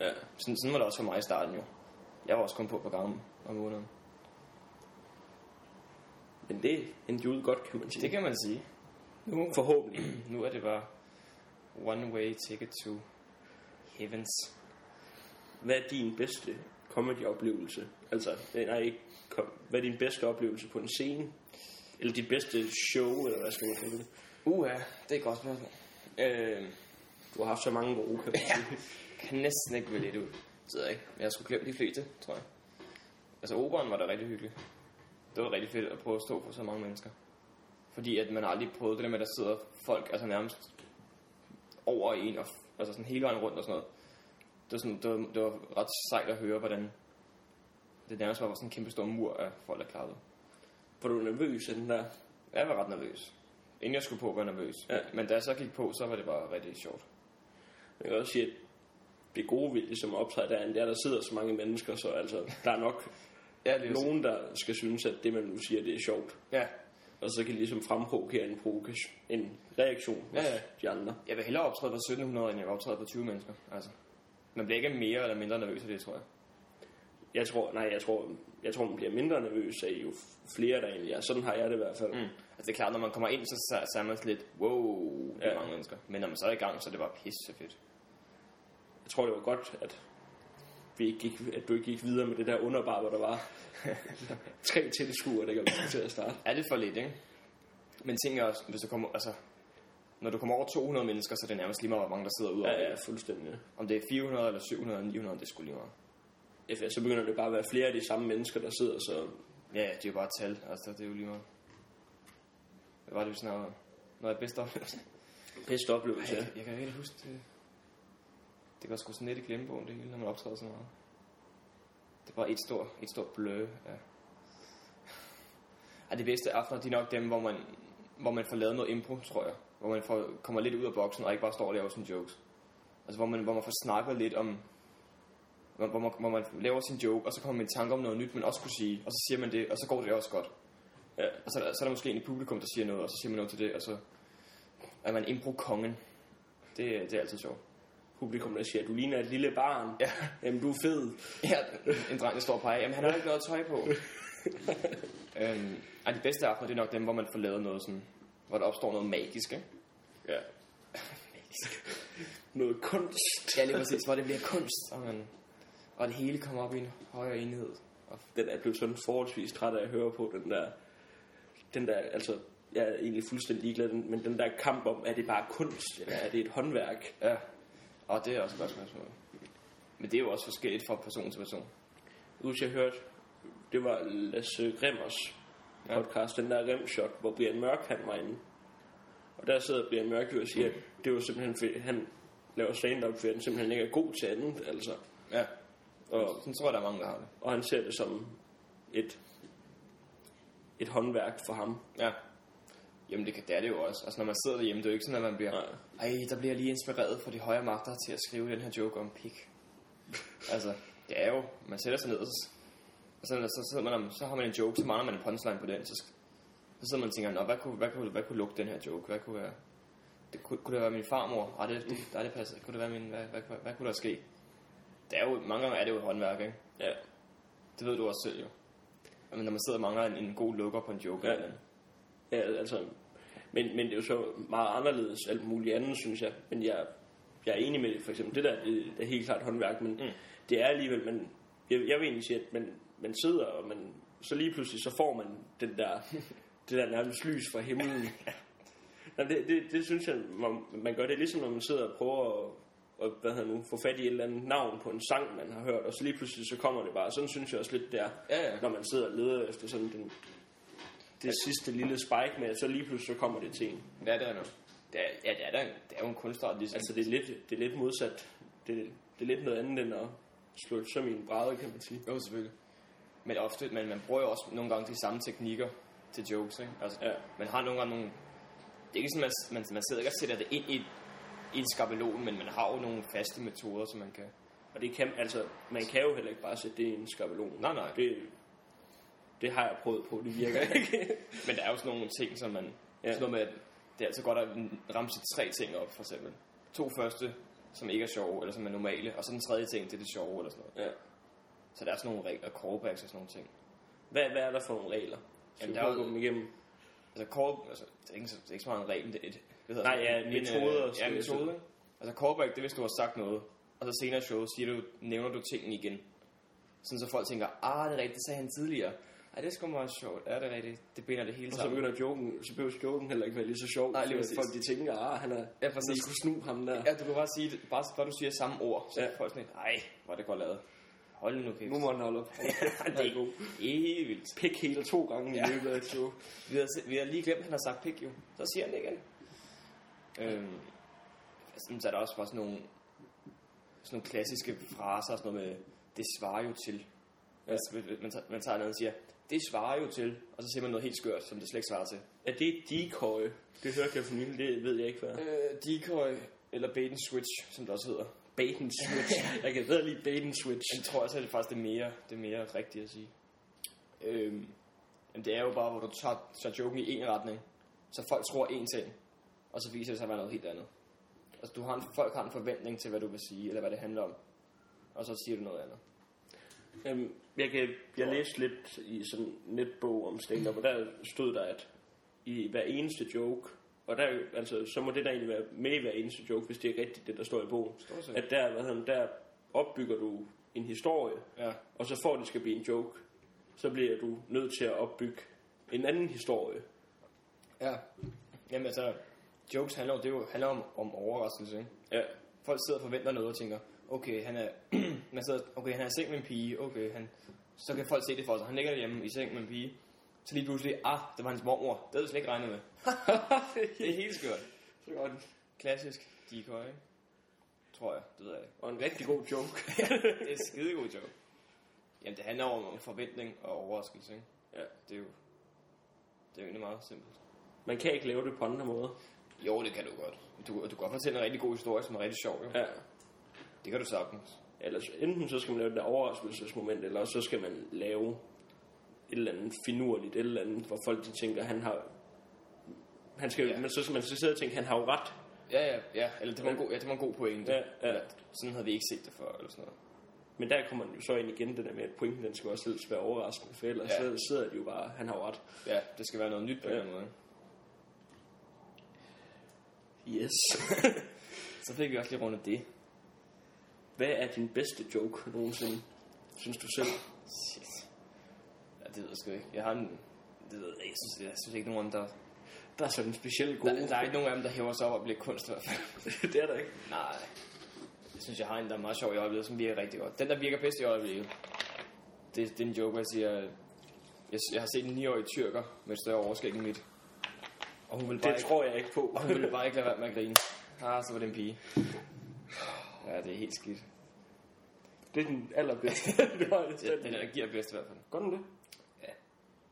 Ja. Sådan, sådan var det også for mig i starten jo. Jeg var også kun på på gangen om måneden. Men det endte ud godt, kan man sige. Det kan man sige. Nu, Forhåbentlig. nu er det bare one way ticket to heavens. Hvad er din bedste comedy-oplevelse? Altså, nej, ikke kom, hvad er din bedste oplevelse på en scene? Eller dit bedste show, eller hvad skal man kalde det? Uha, det er et godt spørgsmål. Øh, Du har haft så mange gode, kan Ja. kan næsten ikke vælge lidt ud. Så jeg ikke. Men jeg skulle glemme de fleste, tror jeg. Altså operan var da rigtig hyggeligt. Det var rigtig fedt at prøve at stå for så mange mennesker. Fordi at man aldrig prøvet det der med, at der sidder folk altså nærmest over en, og, altså sådan hele vejen rundt og sådan noget. Det var, sådan, det, var, det var ret sejt at høre, hvordan det nærmest var sådan en kæmpe stor mur af folk, der klarede. Var du nervøs af den der? Jeg var ret nervøs. Inden jeg skulle på, var jeg nervøs. Ja. Men da jeg så gik på, så var det bare rigtig sjovt. Jeg kan også sige, at det gode ved ligesom optræde der, er, at der sidder så mange mennesker, så altså, der er nok Ja, det er nogen, der skal synes, at det, man nu siger, det er sjovt. Ja, Og så kan de ligesom fremprovokere en, provokation, en reaktion Ja, ja. de andre. Jeg vil hellere optræde på 1700, end jeg vil optræde på 20 mennesker. Altså. Man bliver ikke mere eller mindre nervøs af det, tror jeg. Jeg tror, nej, jeg tror, jeg tror, man bliver mindre nervøs af jo flere, der egentlig er. Sådan har jeg det i hvert fald. Mm. Altså det er klart, når man kommer ind, så, så, så er man lidt, wow, det er Ja. mange mennesker. Men når man så er i gang, så er det bare pisse fedt. Jeg tror, det var godt, at, vi ikke gik, at du ikke gik videre med det der underbar, hvor der var tre tilskuere, der vi til at starte. Er det for lidt, ikke? Men ting er også, hvis du kommer, altså, når du kommer over 200 mennesker, så er det nærmest lige meget, hvor mange der sidder ude. Ja, ja, fuldstændig. Om det er 400 eller 700 eller 900, det sgu lige meget. Ja, så begynder det bare at være flere af de samme mennesker, der sidder, så Ja, det er jo bare tal. Altså, det er jo lige meget. Hvad var det, vi snakkede om? Når jeg bedst oplevelse. bedste oplevelse. Ja. Ja. Jeg kan ikke huske det. Det går sgu sådan lidt i glemmebogen, det hele, når man optræder så meget. Det bare et stort, et stort blø. Ja. Ej, de bedste aftener, de er nok dem, hvor man, hvor man får lavet noget impro, tror jeg. Hvor man får, kommer lidt ud af boksen, og ikke bare står og laver sine jokes. Altså, hvor man, hvor man får snakket lidt om... Hvor, hvor, man, hvor man laver sin joke, og så kommer man i tanke om noget nyt, man også kunne sige. Og så siger man det, og så går det også godt. Ja. Og så, er der- så er der måske en i publikum, der siger noget, og så siger man noget til det, og så er man impro-kongen. Det, det er altid sjovt. Publikum, der siger, du ligner et lille barn. Ja. Jamen, du er fed. Ja, en dreng, der står og peger. Jamen, han har ikke noget tøj på. øhm, ej, de bedste aftener, det er nok dem, hvor man får lavet noget sådan, hvor der opstår noget magisk, ikke? Ja. Noget kunst. Ja, lige præcis, hvor det bliver kunst, og, man, og det hele kommer op i en højere enhed. Og Den er blevet sådan forholdsvis træt af at høre på, den der... Den der, altså, jeg er egentlig fuldstændig ligeglad, men den der kamp om, er det bare kunst, eller er det et håndværk? ja, og det er også et godt spørgsmål. Men det er jo også forskelligt fra person til person. Nu jeg hørte, det var Lasse Grimmers Ja. podcast, den der Rimshot, hvor Brian Mørk han var inde. Og der sidder Brian Mørk jo og siger, at det var simpelthen, fordi han laver stand-up, fordi han simpelthen ikke er god til andet, altså. Ja, Og, sådan tror jeg, der er mange, der har det. og han ser det som et, et håndværk for ham. Ja. Jamen, det, kan, det er det jo også. Altså, når man sidder derhjemme, det er jo ikke sådan, at man bliver... Nej. Ej, der bliver jeg lige inspireret fra de højere magter til at skrive den her joke om pik. altså, det er jo, man sætter sig ned, og så, og så, så, sidder man, så har man en joke, så mangler man en punchline på den, så, så sidder man og tænker, Nå, hvad kunne, hvad kunne, hvad kunne lukke den her joke? Hvad kunne være, det kunne, kunne det være min farmor? Ej, det, det, nej, det passer. Kunne det være min, hvad, hvad, hvad, hvad kunne der ske? Det er jo, mange gange er det jo et håndværk, ikke? Ja. Det ved du også selv jo. Men når man sidder og mangler en, en god lukker på en joke, Ja. eller. Ja, altså, men, men det er jo så meget anderledes alt muligt andet, synes jeg. Men jeg, jeg er enig med det, for eksempel. Det der, det, det er helt klart håndværk, men mm. det er alligevel, man, jeg, jeg vil egentlig sige, at man, man sidder, og man, så lige pludselig, så får man den der, det der nærmest lys fra himlen. Nå, det, det, det, synes jeg, man, man gør det ligesom, når man sidder og prøver at, og, hvad hedder nu, få fat i et eller andet navn på en sang, man har hørt, og så lige pludselig så kommer det bare. Sådan synes jeg også lidt der, Ja, ja. når man sidder og leder efter sådan den, det sidste lille spike med, at så lige pludselig så kommer det til en. Ja, det er noget. Det er, ja, det er, da- det er jo en kunstart, ligesom. Altså det er lidt, det er lidt modsat. Det, det er lidt noget andet end at slå et søm i en bræde, kan man sige. Jo, selvfølgelig. Men ofte, men man bruger jo også nogle gange de samme teknikker til jokes, ikke? Altså, Ja. man har nogle gange nogle... Det er ikke sådan, man, man, man sidder ikke og sætter det ind i, en skabelon, men man har jo nogle faste metoder, som man kan... Og det kan, altså, man kan jo heller ikke bare sætte det i en skabelon. Nej, nej. Det, det har jeg prøvet på, det virker ikke. Men der er jo sådan nogle ting, som man... Ja. Sådan noget med, at det er altid godt at ramse tre ting op, for eksempel. To første, som ikke er sjove, eller som er normale, og så den tredje ting, det er det sjove, eller sådan noget. ja. Så der er sådan nogle regler, callbacks og sådan nogle ting. Hvad, hvad er der for nogle regler? Jamen, der er jo- dem igennem? Altså, call, altså det, er ikke, så- det er ikke så meget en regel, det er et, hvad hedder Nej, ja, En, metoder, øh, Ja, metode. Altså, callback, det er, hvis du har sagt noget, og så senere i showet siger du, nævner du tingene igen. Sådan så folk tænker, ah, det er rigtigt, det sagde han tidligere. Ej, det er sgu meget sjovt. Er det rigtigt? Det binder det hele Og så sammen. begynder joken, så behøver joken heller ikke være lige så sjov. Nej, lige præcis. folk de tænker, ah, han er, Ja, præcis. skulle snu ham der. Ja, du kan bare sige bare, bare du siger samme ord, så Ja. ja. folk sådan lidt, ej, hvor er det godt lavet. Hold nu kæft. Nu må han holde op. det er helt vildt. Pik hele to gange Ja. i løbet af et show. Vi har, vi har lige glemt, at han har sagt pik jo. Så siger han det igen. Øhm, sådan, så er der også bare sådan nogle, sådan nogle klassiske fraser, sådan noget med, det svarer jo til. Ja. Altså, man, tager, man tager noget og siger, det svarer jo til, og så siger man noget helt skørt, som det slet ikke svarer til. Er det decoy? Det hørte jeg for nylig, det ved jeg ikke hvad. Øh, decoy, eller bait and switch, som det også hedder. Bait and switch. jeg kan bedre lide bait and switch. Jeg tror også, at det faktisk det er mere, det er mere rigtigt at sige. Øhm, men det er jo bare, hvor du tager, tager joken i en retning, så folk tror én ting, og så viser det sig at være noget helt andet. Altså, du har en, folk har en forventning til, hvad du vil sige, eller hvad det handler om, og så siger du noget andet. Øhm, jeg, kan, jeg læste lidt i sådan en netbog om stand-up, og der stod der, at i hver eneste joke, og der, er altså, så må det der egentlig være med i hver eneste joke, hvis det er rigtigt, det der står i bogen. Stort. At der, hvad hedder, der opbygger du en historie, Ja, og så for det skal blive en joke, så bliver du nødt til at opbygge en anden historie. ja. Jamen altså, jokes handler, det jo, handler om, om overraskelse, ikke? Ja, Folk sidder og forventer noget og tænker, okay, han er, man sidder, okay, han er i seng med en pige, okay, han, så kan folk se det for sig. Han ligger derhjemme i seng med en pige, så lige pludselig, ah, det var hans mormor. Det havde jeg slet ikke regnet med. det er helt skørt. så godt. Klassisk decoy? Tror jeg, det ved jeg ikke. Og en rigtig god joke. det er en skidegod joke. Jamen, det handler om, om forventning og overraskelse, ikke? ja. Det er jo, det er jo egentlig meget simpelt. Man kan ikke lave det på andre måder. Jo, det kan du godt. Du, du kan godt fortælle en rigtig god historie, som er rigtig sjov, jo. Ja. Det kan du sagtens. Ellers, enten så skal man lave det der overraskelsesmoment, eller så skal man lave et eller andet finurligt, et eller andet, hvor folk de tænker, han har... Han skal, ja. Men så skal man så sidde og tænke, han har jo ret. Ja, ja, ja. Eller det var en god, ja, det var en god pointe. Ja, ja. Eller, sådan havde vi ikke set det før, eller sådan noget. Men der kommer man jo så ind igen, det der med, at pointen den skal også helst være overraskende, for ellers ja. Så sidder de jo bare, han har ret. Ja, det skal være noget nyt på Ja. den måde. Yes. Så fik vi også lige rundet det. Hvad er din bedste joke nogensinde, synes du selv? Shit. Det ved jeg sgu ikke. Jeg har en... Det ved jeg. Jeg synes, jeg synes ikke nogen, der... Der er sådan en speciel god. Der, der, er ikke nogen af dem, der hæver sig op og bliver kunst i hvert fald. det er der ikke. Nej. Jeg synes, jeg har en, der er meget sjov i øjeblikket, som virker rigtig godt. Den, der virker bedst i øjeblikket, det, det er en joke, jeg siger... Jeg, jeg har set en 9-årig tyrker med et større overskæg end mit. Og hun ville bare, Det ikke, tror jeg ikke på. og hun ville bare ikke lade være med at grine. Ah, så var det en pige. Ja, det er helt skidt. det er den allerbedste. det var det. Den, der giver bedst i hvert fald. Gør den det?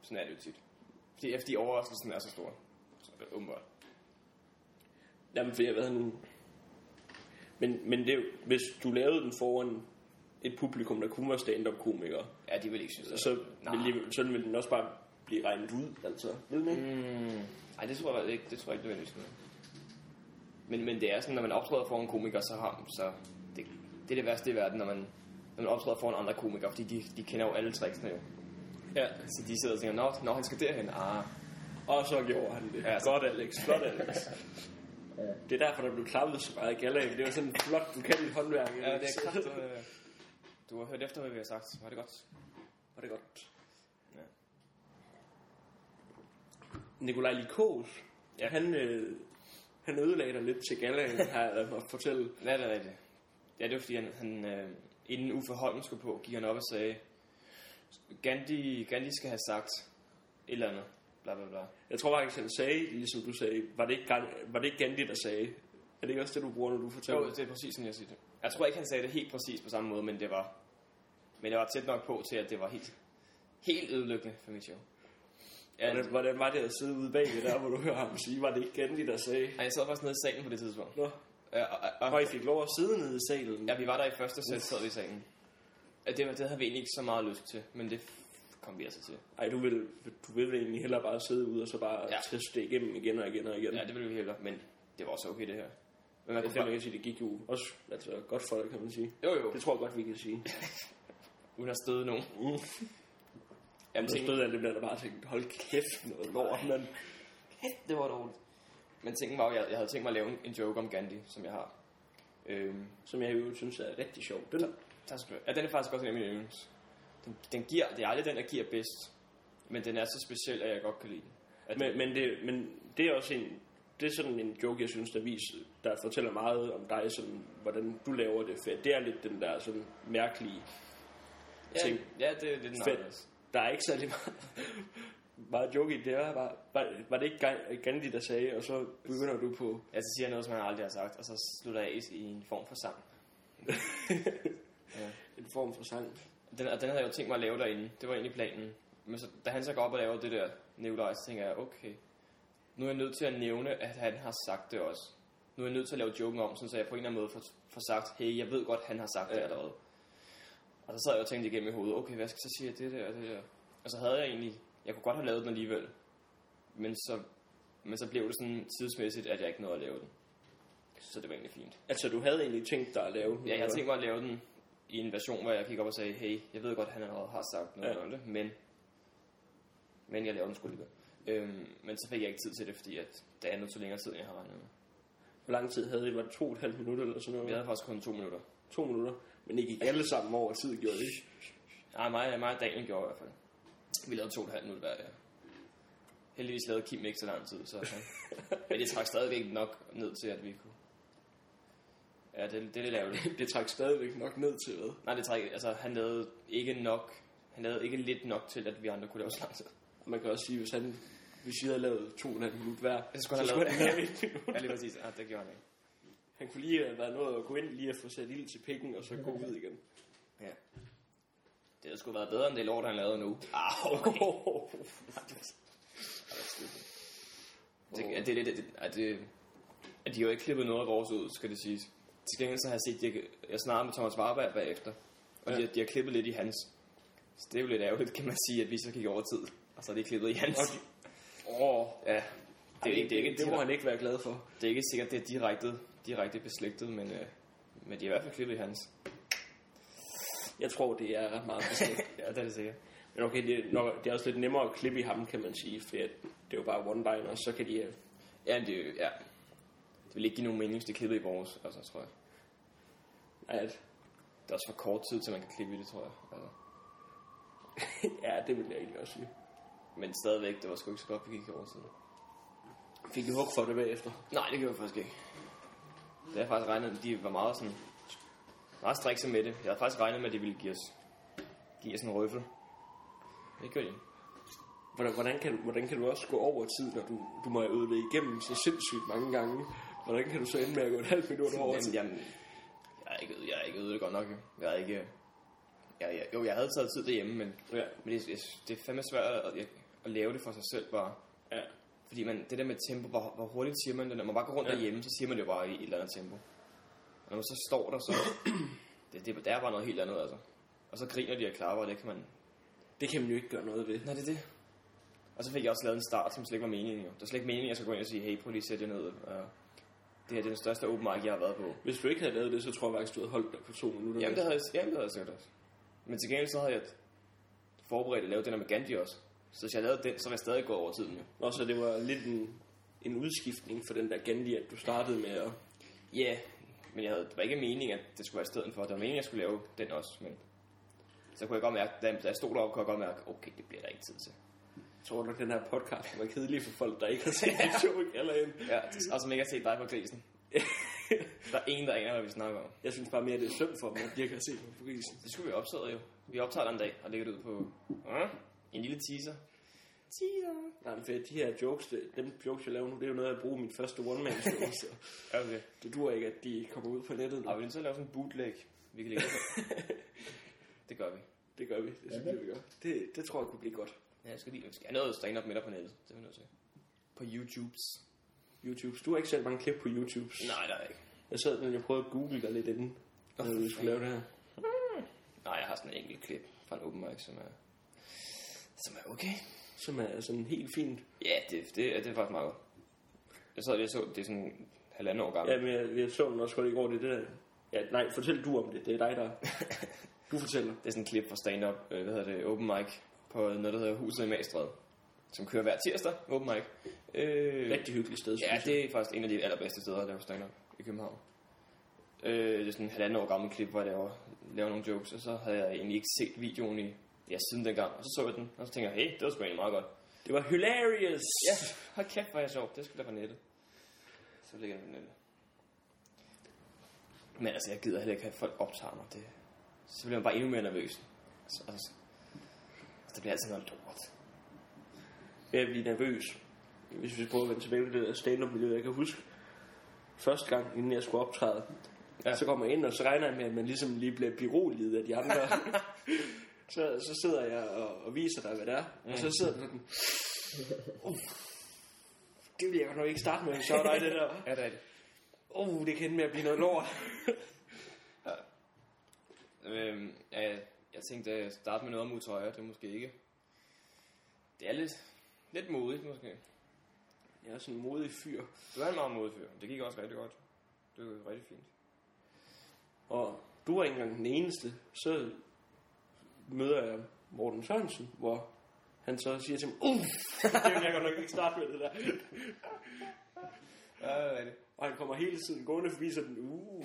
Sådan er det jo tit. Fordi, fordi overraskelsen er så stor. Så det er åbenbart. Jamen, for jeg ved nu... Men, men det, er jo- hvis du lavede den foran et publikum, der kunne være stand-up-komikere, Ja, de vil ikke synes, det så, Nej. vil de, så vil den også bare blive regnet ud, altså. Den ikke? Mm, ej, det tror jeg ikke. Det tror jeg ikke nødvendigvis. Men, men det er sådan, når man optræder foran en komiker, så har så det, det er det værste i verden, når man, når man optræder foran andre komikere, fordi de, de kender jo alle tricksene jo. Ja. Så de sidder og tænker, nå, nå han skal derhen. Ah, Og så gjorde han det. Ja, så- Godt, Alex. Flot, Alex. Det er derfor, der blev klappet så meget i Gallagher. Det var sådan flot, du kan dit håndværk. ja, det er kraftigt. Du har hørt efter, hvad vi har sagt. Var det godt? Var det godt. Ja. Nikolaj Likos, ja. han, øh, han ødelagde dig lidt til Gallagher, har jeg mig fortælle. Ja, det er rigtigt. Ja, det var fordi, han, han øh, inden Uffe Holm skulle på, gik han op og sagde, Gandhi, Gandhi skal have sagt et eller andet. Bla, bla, bla. Jeg tror faktisk, han sagde, ligesom du sagde, var det ikke, var det ikke Gandhi, der sagde? Er det ikke også det, du bruger, når du fortæller? Jo, det er præcis sådan, jeg siger det. Jeg tror ikke, han sagde det helt præcis på samme måde, men det var, men det var tæt nok på til, at det var helt, helt ødelæggende for mit show. Ja, Hvordan, hvordan var det at sidde ude bagved der, hvor du hører ham sige, var det ikke Gandhi, der sagde? Ej, jeg sad faktisk nede i salen på det tidspunkt. Nå, Ja, og, og, Og I fik lov at sidde nede i salen. ja, vi var der i første sæt, sad vi i salen. Ja, det, det havde vi egentlig ikke så meget lyst til, men det kom vi altså til. Ej, du vil, du vil egentlig hellere bare sidde ude og så bare Ja. teste det igennem igen og igen og igen. Ja, det ville vi hellere, men det var også okay det her. Men man det kunne kan bare, kan sige, det gik jo også altså, godt for dig, kan man sige. jo jo, Det tror jeg godt, vi kan sige. uden at støde nogen. Mm. Jamen, så stod jeg det der, der bare tænkte, hold kæft noget lort, men det var dårligt. Men tingen var jeg, jeg havde tænkt mig at lave en, en joke om Gandhi, som jeg har. Øhm, som jeg jo synes er rigtig sjov. Den, skal du have. Ja, den er faktisk også en af mine yndlings. Den, den giver, det er aldrig den, der giver bedst. Men den er så speciel, at jeg godt kan lide den. At men, men, det, men det er også en, det er sådan en joke, jeg synes, der viser, der fortæller meget om dig, sådan, hvordan du laver det. For det er lidt den der sådan mærkelige ja, ting. ja, det, det er den Fedt. Der er ikke særlig meget, meget joke i det. Er bare, var, var det ikke Gan- Gandhi, der sagde, og så begynder du på... Ja, så siger jeg noget, som han aldrig har sagt, og så slutter jeg af i en form for sang. en form for sang. Den, og den havde jeg jo tænkt mig at lave derinde. Det var egentlig planen. Men så, da han så går op og laver det der Nikolaj, så tænker jeg, okay, nu er jeg nødt til at nævne, at han har sagt det også. Nu er jeg nødt til at lave joken om, så jeg på en eller anden måde får, får sagt, hey, jeg ved godt, han har sagt det Ja. allerede. Og så sad jeg og tænkte igennem i hovedet, okay, hvad skal jeg så sige af det der og det der? Og så havde jeg egentlig, jeg kunne godt have lavet den alligevel. Men så, men så blev det sådan tidsmæssigt, at jeg ikke nåede at lave den. Så det var egentlig fint. Altså, du havde egentlig tænkt dig at lave den? Ja, jeg havde tænkt mig at lave den i en version, hvor jeg gik op og sagde, hey, jeg ved godt, han allerede har sagt noget Ja. om det, men, men jeg lavede den sgu alligevel. Øhm, men så fik jeg ikke tid til det, fordi at det er nu så længere tid, end jeg har regnet med. Hvor lang tid havde I? Var det to og et halvt minutter eller sådan noget? Vi havde faktisk kun to minutter. To minutter. Men I gik alle sammen over tid, gjorde I ikke? Nej, mig, mig og Daniel gjorde i hvert fald. Vi lavede to og et halvt minutter hver, ja. Heldigvis lavede Kim ikke så lang tid, så men det trak stadigvæk nok ned til, at vi kunne... Ja, det, det er lidt ærgerligt. Det trak stadigvæk nok ned til hvad? Nej, det træk, altså han lavede ikke nok, han lavede ikke lidt nok til, at vi andre kunne lave. Og man kan også sige, hvis han hvis I havde lavet to og halvt minut hver, Så skulle han så have lavet- et minut. Ja, lige præcis. Ja, det gjorde han ikke. Han kunne lige have været noget at gå ind, lige at få sat ild til pikken, og så gå ud igen. Ja. Det havde sgu været bedre end det lort, han lavede nu. Ah, okay. Det, det, det, det, det, at det, at de har jo ikke klippet noget af vores ud, skal det siges. Til gengæld så har jeg set, de, jeg snakkede med Thomas Warberg bagefter, og ja. de, har- de har klippet lidt i hans. Så det er jo lidt ærgerligt, kan man sige, at vi så gik over tid, og så er de klippet i hans. De- Åh, Ja, det, er, ikke, det, er ikke, det må han ikke være glad for. det er ikke sikkert, det er direkte, direkte beslægtet, men, øh, men de har i hvert fald klippet i hans. Jeg tror, det er ret meget bestemt. Ja, det er det sikkert. Men okay, det, er, nok, det er også lidt nemmere at klippe i ham, kan man sige, for det er jo bare one-liner, så kan de... øh, Ja, det, er ja. det vil ikke give nogen mening, hvis det er klippet i vores, altså, tror jeg. At, Det er også for kort tid, til man kan klippe i det, tror jeg. Altså. ja, det vil jeg egentlig også sige. Men stadigvæk, det var sgu ikke så godt, vi gik over tiden. Fik I hug for det bagefter? Nej, det gjorde jeg faktisk ikke. Det havde faktisk regnet med, de var meget sådan... Meget strikse med det. Jeg havde faktisk regnet med, at de ville give os, give os en røffel. Det gjorde de. Hvordan, hvordan, kan, hvordan kan du også gå over tid, når du, du må det igennem så sindssygt mange gange? Hvordan kan du så ende med at gå et halvt minut over tid? Jamen, jamen, jeg har ikke, jeg har ikke øvet det godt nok. Jeg har ikke... Jeg, jeg, jo, jeg havde taget tid derhjemme, men, Ja, men det, det er fandme svært at, at, at lave det for sig selv bare. ja. Fordi man, det der med tempo, hvor, hvor hurtigt siger man det? Når man bare går rundt Ja. derhjemme, så siger man det jo bare i et eller andet tempo. Og når man så står der, så... det, det, det er bare noget helt andet, altså. Og så griner de og klapper, og det kan man... Det kan man jo ikke gøre noget ved. Nej, det er det. Og så fik jeg også lavet en start, som slet ikke var meningen. Jo. Det var slet ikke meningen, at jeg skulle gå ind og sige, hey, prøv lige at sætte jer ned. Og det her det er den største open mic, jeg har været på. Hvis du ikke havde lavet det, så tror jeg faktisk, du havde holdt dig på to minutter. Jamen, det havde jeg, jamen, det havde jeg sikkert også. Men til gengæld så havde jeg forberedt at lave den her med Gandhi også. Så hvis jeg lavede den, så var jeg stadig gået over tiden. Jo. Og så det var lidt en, en udskiftning for den der Gandhi, at du startede med at... Ja, yeah, men jeg havde, det var ikke meningen, at det skulle være i stedet for. Det var meningen, at jeg skulle lave den også. Men så kunne jeg godt mærke, da da jeg stod deroppe, kunne jeg godt mærke, okay, det bliver der ikke tid til. Jeg tror nok, den her podcast var kedelig for folk, der ikke har set det show eller ind. Ja, og som ikke har set dig på grisen. Der er ingen, der aner, hvad vi snakker om. Jeg synes bare mere, det er synd for dem, at de ikke har set mig på grisen. Det skulle vi optage jo. Vi optager den en dag og lægger det ud på uh, en lille teaser. Teaser. Nej, men for de her jokes, det, dem jokes, jeg laver nu, det er jo noget, jeg bruger min første one-man show, så Okay. det duer ikke, at de kommer ud på nettet. Har vi nødt til at lave sådan en bootleg? Vi kan lægge det på. Det gør vi. Det gør vi, det synes jeg, vi gør. Det, det tror jeg kunne blive godt. Ja, jeg skal lige, jeg skal have noget stand-up med dig på nettet. Det er vi nødt til. På YouTubes. YouTube. Du har ikke selv mange klip på YouTube. Nej, der er ikke. Jeg sad og jeg prøvede at google dig lidt inden, når vi skulle lave det her. Nej, jeg har sådan en enkelt klip fra en open mic, som er, som er okay. Som er sådan helt fint. Ja, det, det, det er faktisk meget godt. Jeg så, jeg så, det er sådan halvandet år gammel. Ja, men jeg, jeg så den også godt i går, det det der. Ja, nej, fortæl du om det. Det er dig, der... Du fortæller. Det er sådan en klip fra stand-up, øh, hvad hedder det, open mic, på noget, der hedder Huset i Magstræde, som kører hver tirsdag, open mic. Øh, Rigtig hyggeligt sted, ja, det er faktisk en af de allerbedste steder at lave stand-up i København. Øh, det er sådan en halvandet år gammel klip, hvor jeg laver, laver nogle jokes, og så havde jeg egentlig ikke set videoen i, ja, siden dengang, og så så jeg den, og så tænkte jeg, hey, det var sgu egentlig meget godt. Det var hilarious! Ja, hold kæft, hvor er jeg sjov, det skulle da på nettet. Så ligger det på nettet. Men altså, jeg gider heller ikke at folk optager mig. Det, så bliver man bare endnu mere nervøs. Altså, altså, det bliver altid noget lort. Jeg bliver nervøs. Hvis vi prøver at vende tilbage til det der stand-up miljø, jeg kan huske første gang, inden jeg skulle optræde, Ja. ja. så kommer jeg ind, og så regner jeg med, at man ligesom lige bliver beroliget af de andre. så, så sidder jeg og, og viser dig, hvad det er. Mm. Og så sidder du sådan, uh, det vil jeg godt nok ikke starte med, sjove dig det der. Ja, det er det. Uh, det kan ende med at blive noget lort. Øhm, ja, jeg tænkte at starte med noget om utrøjer, det er måske ikke. Det er lidt, lidt modigt måske. Jeg er sådan en modig fyr. Du er en meget modig fyr. Det gik også rigtig godt. Det var rigtig fint. Og du er ikke engang den eneste. Så møder jeg Morten Sørensen, hvor han så siger til mig, uh, det vil jeg godt nok ikke starte med det der. Ja, det er rigtigt. Og han kommer hele tiden gående forbi sådan, uh.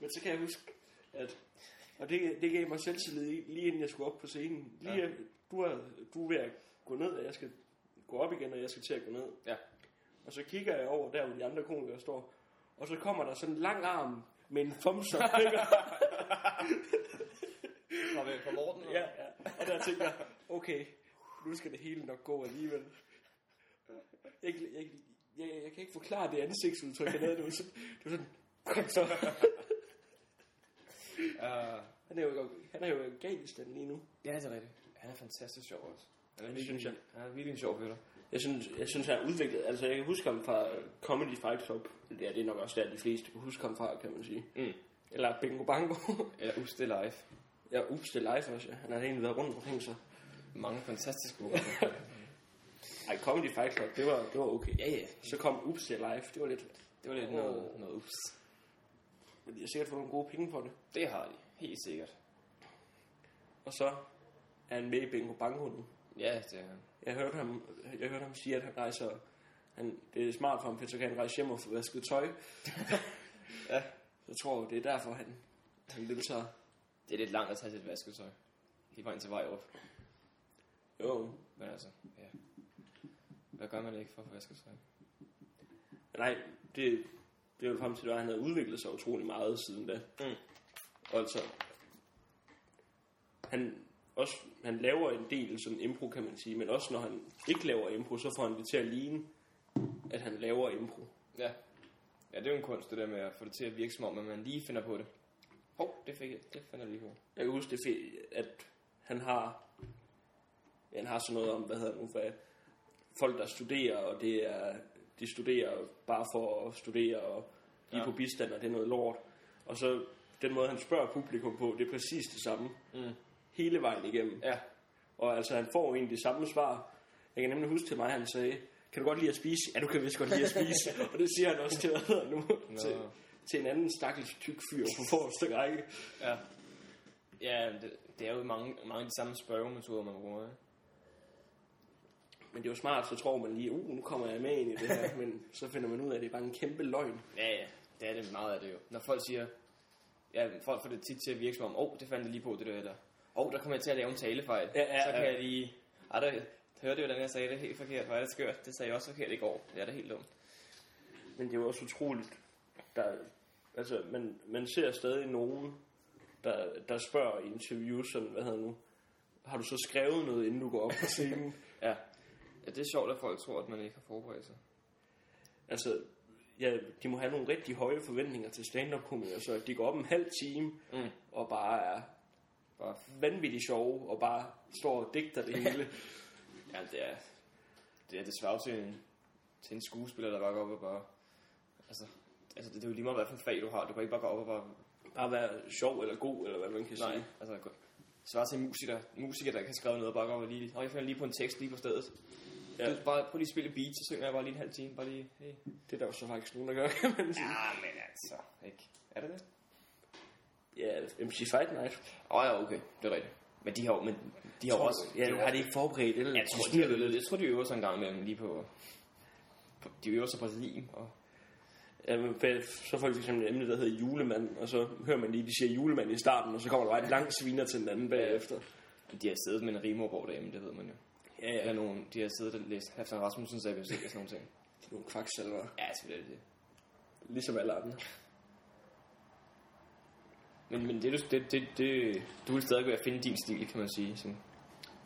Men så kan jeg huske, at, og det, det gav mig selvtillid i- lige inden jeg skulle op på scenen. Lige, Ja. du, er, du er ved at gå ned, og jeg skal gå op igen, og jeg skal til at gå ned. Ja. Og så kigger jeg over der, hvor de andre komikere står. Og så kommer der sådan en lang arm med en thumbs up. Fra, fra Morten? eller? ja, ja. Og der tænker jeg, okay, nu skal det hele nok gå alligevel. Jeg, jeg, jeg, jeg kan ikke forklare det ansigtsudtryk, han havde. Det var sådan, det var sådan kom så. Uh, Han er jo, han er jo i Afghanistan lige nu. ja, det er rigtigt. Han er fantastisk sjov også. Han er virkelig, synes jeg. Han er virkelig en sjov fyr. Jeg synes, jeg synes, han er udviklet. Altså, jeg kan huske ham fra Comedy Fight Club. Ja, det er nok også der, de fleste kan huske ham fra, kan man sige. Mm. Eller Bingo Bango. Eller Ups, det live. ja, ups, det er live også, ja. Han har egentlig været rundt omkring sig. Mange fantastiske ord. Ej, Comedy Fight Club, det var, det var okay. ja, ja. Så kom Ups, det live. Det var lidt... Det var lidt noget, noget ups. Men de har sikkert fået nogle gode penge for det. Det har de. Helt sikkert. Og så er han med i Bingo nu. Ja, det er han. Jeg hørte ham, jeg hørte ham sige, at han rejser... Han, det er smart for ham, for så kan han rejse hjem og få vasket tøj. Ja. Jeg tror, det er derfor, han, han deltager. Det er lidt langt at tage sit vasketøj. Lige vejen til vej op. Jo, Men altså, ja. Hvad gør man ikke for at få vasketøj? Nej, det, det er jo frem til, at han havde udviklet sig utrolig meget siden da. Mm. Og altså, han, også, han laver en del sådan impro, kan man sige, men også når han ikke laver impro, så får han det til at ligne, at han laver impro. Ja. Ja, det er jo en kunst, det der med at få det til at virke som om, at man lige finder på det. Hov, det fik jeg. Det fandt jeg lige på. Jeg kan huske, det fedt, at han har, ja, han har sådan noget om, hvad hedder nu, hvad folk, der studerer, og det er, de studerer bare for at studere, og er Ja. på bistand, og det er noget lort. Og så den måde, han spørger publikum på, det er præcis det samme. Mm. Hele vejen igennem. Ja. Og altså, han får egentlig det samme svar. Jeg kan nemlig huske til mig, han sagde, kan du godt lide at spise? Ja, du kan vist godt lide at spise. og det siger han også til, hvad nu, til, til en anden stakkels tyk fyr på forreste række. Ja. Ja, det, det er jo mange, mange de samme spørgemetoder, man bruger. Ikke? Men det er jo smart, så tror man lige, uh, nu kommer jeg med ind i det her. men så finder man ud af, at det er bare en kæmpe løgn. Ja, ja. Det er det meget af det jo. Når folk siger, ja, folk får det tit til at virke som om, åh, oh, det fandt jeg lige på, det der, eller, åh, oh, der kommer jeg til at lave en talefejl. Ja, ja, så kan ja. jeg lige, ej, der, hørte jo, hvordan jeg sagde det helt forkert, hvor er det skørt. Det sagde jeg også forkert i går. Det er da helt dumt. Men det er jo også utroligt. Der, altså, man, man ser stadig nogen, der, der spørger i interviews, sådan, hvad hedder nu, har du så skrevet noget, inden du går op på scenen? Ja. Ja, det er sjovt, at folk tror, at man ikke har forberedt sig. altså, ja, de må have nogle rigtig høje forventninger til stand-up komikere, så de går op en halv time, Mm. og bare er Bare, vanvittigt sjove, og bare står og digter det hele. ja, det er, det er det svarer til en, til en skuespiller, der bare går op og bare altså, altså det, det er jo lige meget, hvad for en fag du har. Du kan ikke bare gå op og bare... Bare være sjov eller god, eller hvad man kan Nej, sige. altså svare til en musiker, musiker, der kan skrive noget og bare gå op og lige... Og jeg finder lige på en tekst lige på stedet. Ja. Du, bare prøv lige at spille beat, så synger jeg bare lige en halv time. Bare lige, hey. Det er der jo så faktisk nogen, der gør, kan man sige. Ja, men altså, ikke. Er det det? Ja, MC Fight Night. Åh oh, ja, okay, det er rigtigt. Men de har men de har også... Ja, har de ikke forberedt det? Jeg tror, de har øvet, jeg tror, de øver sig en gang imellem lige på... på de øver sig på lim, og Ja, men så får de eksempel et emne, der hedder julemand, og så hører man lige, de siger julemand i starten, og så kommer der bare et langt sviner til den anden bagefter. de har siddet med en rimordbog derhjemme, det ved man jo. Ja, Eller nogen, de har siddet og læst Halfdan Rasmussens ABC og sådan nogle ting. Nogle kvaksalver. Ja, selvfølgelig det. Ligesom alle andre. Men, men det, du- det, det, det, du vil stadig være at finde din stil, kan man sige. Sådan.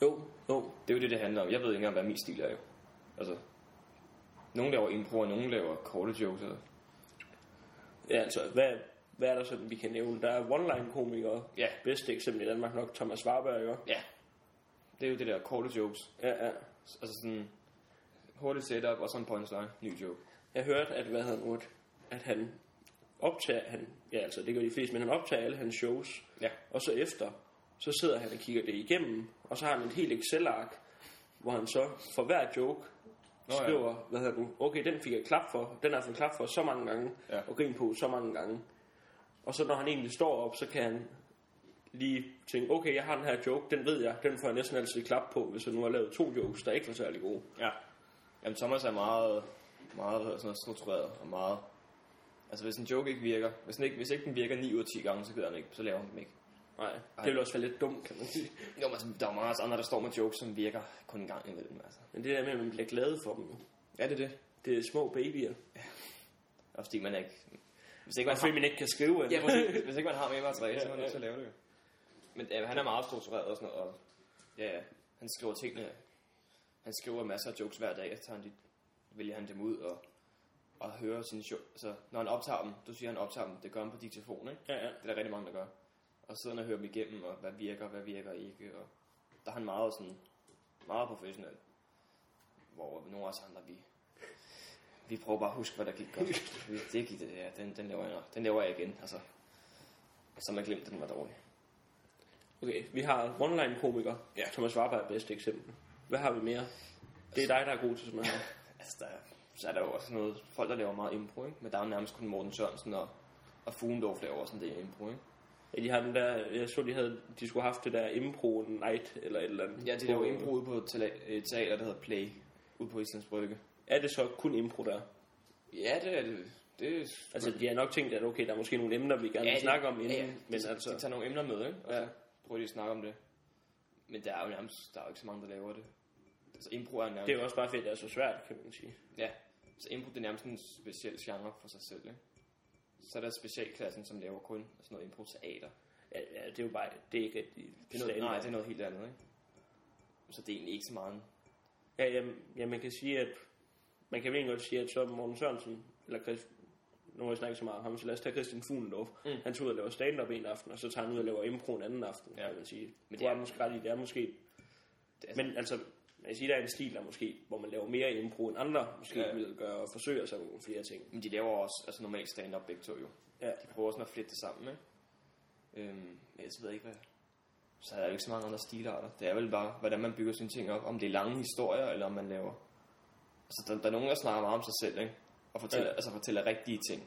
Jo, jo. Det er jo det, det handler om. Jeg ved ikke engang, hvad min stil er jo. Altså, nogen laver impro, og nogen laver korte jokes. Og, Ja, altså, hvad, hvad er der sådan, vi kan nævne? Der er one-line-komikere. Ja. Bedste eksempel i Danmark nok Thomas Warberg, ikke? ja, det er jo det der korte jokes. Ja, ja. Altså sådan hurtigt setup, og så en punchline, ny joke. Jeg hørte, at, hvad hedder nu, at- han optager, han, ja, altså, det gør de fleste, men han optager alle hans shows. Ja. Og så efter, så sidder han og kigger det igennem, og så har han et helt Excel-ark, hvor han så for hver joke Nå, ja. skriver, hvad hedder du, okay, den fik jeg klap for, den har jeg fået klap for så mange gange, Ja. og grin på så mange gange. Og så når han egentlig står op, så kan han lige tænke, okay, jeg har den her joke, den ved jeg, den får jeg næsten altid klap på, hvis jeg nu har lavet to jokes, der ikke var særlig gode. Ja. Jamen Thomas er meget, meget sådan noget, struktureret og meget... Altså hvis en joke ikke virker, hvis, den ikke, hvis ikke den virker 9 ud af 10 gange, så gider han ikke, så laver han dem ikke. Nej, det vil også være lidt dumt, kan man sige. Jo, men altså, der er mange andre, der står med jokes, som virker kun en gang imellem. Altså. Men det der med, at man bliver glad for dem, Ja, det er det. det er små babyer. Og fordi man ikke... Hvis ikke man har, man ikke kan skrive ja, hvis ikke man har mere materiale, så er man Ja, nødt til at lave det. Men ja, han er meget struktureret og sådan noget. Og, ja, han skriver tingene... Han skriver masser af jokes hver dag, og så tager han de, vælger han dem ud og, og hører sine show. Altså, når han optager dem, du siger, han optager dem, det gør han på diktafon, ikke? Ja, ja. Det er der rigtig mange, der gør. Og sidder og hører dem igennem, og hvad virker, hvad virker ikke. Og der er han meget sådan, meget professionel. Hvor nogle af os andre, vi, vi prøver bare at huske, hvad der gik godt. Det gik det, ja, den, den, laver jeg, den laver jeg igen. Altså, så man glemte, at den var dårlig. Okay, vi har one-line-komiker. Ja. Thomas Warberg er det bedste eksempel. Hvad har vi mere? Det er dig, der er god til sådan noget her. Altså, der, er- så er der jo også noget, folk der laver meget impro, ikke? Men der er jo nærmest kun Morten Sørensen og, og Fugendorf laver også en del impro, ikke? Ja, de har den der, jeg så, de, havde, de skulle have haft det der impro night, eller et eller andet. Ja, de laver impro ude på et teater, der hedder Play, ude på Islands Brygge. Er det så kun impro der? Ja, det er det. det er, Altså, de har nok tænkt, at okay, der er måske nogle emner, vi gerne vil det- snakke om inden, ja, men de, altså... de tager nogle emner med, ikke? Ja. Prøver de at snakke om det. Men der er jo nærmest, der er jo ikke så mange, der laver det. Altså impro er nærmest, Det er jo også bare fedt, det er så svært, kan man sige. ja, så impro det er nærmest en speciel genre for sig selv, ikke? Så er der specialklassen, som laver kun sådan noget impro-teater. Ja, ja, det er jo bare, det er ikke rigtig Det er noget, nej, det er noget helt andet, ikke? Så det er egentlig ikke så meget. Ja, ja, ja, man kan sige, at man kan vel godt sige, at så Morten Sørensen, eller Chris, nu har jeg snakket så meget om ham, så lad os tage Christian Fuglendorf. Mm. Han tog ud og laver stand-up en aften, og så tager han ud og laver impro en anden aften, Ja. kan man sige. Men det er- måske ret i, det er måske... Det er, Men altså, man sige, der er en stil, der måske, hvor man laver mere impro end andre, måske Ja. ja. vil gøre og forsøger sig med nogle flere ting. Men de laver også altså normalt stand-up begge to jo. Ja. De prøver sådan at flette det sammen, ikke? Øhm, men jeg ved ikke, hvad... Så er der jo ikke så mange andre stilarter. Det er vel bare, hvordan man bygger sine ting op. Om det er lange historier, eller om man laver... Altså, der, der er nogen, der snakker meget om sig selv, ikke? Og fortæller, ja. Altså fortæller rigtige ting.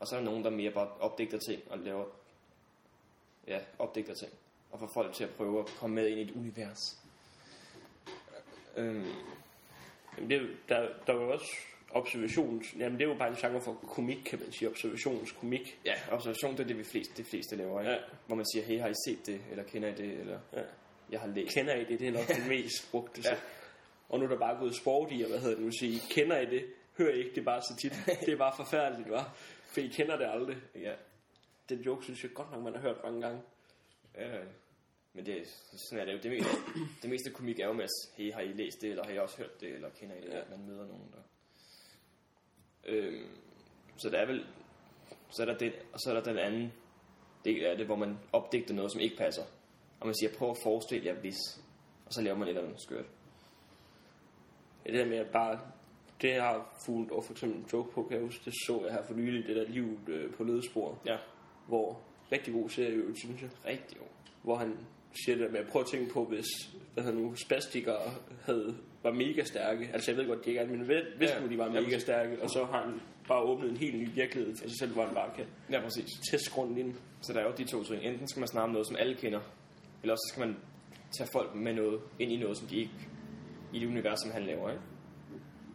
Og så er der nogen, der mere bare opdigter ting og laver... Ja, opdigter ting. Og får folk til at prøve at komme med ind i et univers. Øhm, Jamen, det, er der, der er jo også observations... Jamen, det er jo bare en genre for komik, kan man sige. Observationskomik. Ja, observation, det er det, vi fleste, de fleste laver, ikke? Ja. Hvor man siger, hey, har I set det? Eller kender I det? Eller Ja. jeg har læst. Kender I det? Det er nok den mest brugte. Ja. Ja. Og nu er der bare gået sport i, og hvad hedder det nu sige, kender I det? Hører I ikke det bare så tit? Det er bare forfærdeligt, var. For I kender det aldrig. Ja. Den joke synes jeg godt nok, man har hørt mange gange. ja. Men det, sådan er det jo. Det meste, det meste komik er jo med, at, hey, har I læst det? Eller har I også hørt det? Eller kender I det? Ja. Ja. Man møder nogen, der... Øhm, så der er vel... Så er der det, og så er der den anden del af det, hvor man opdigter noget, som ikke passer. Og man siger, prøv at forestille jer hvis. Og så laver man et eller andet skørt. Det der med at bare Det har Fuglen og for eksempel en joke på, kan jeg huske. Det så jeg her for nylig, det der liv øh, på ledespor. Ja. Hvor, rigtig god serie, synes jeg. Rigtig jo. Hvor han siger det med at prøve at tænke på, hvis hvad hedder nu, spastikere havde, var mega stærke. Altså jeg ved godt, de ikke er, men hvis Ja, nu de var ja, mega præcis. stærke, og så har han bare åbnet en helt ny virkelighed for sig selv, hvor han bare kan Ja, præcis. teste grunden ind. Så der er jo de to ting. Enten skal man snakke om noget, som alle kender, eller også så skal man tage folk med noget ind i noget, som de ikke i det univers, som han laver, ikke?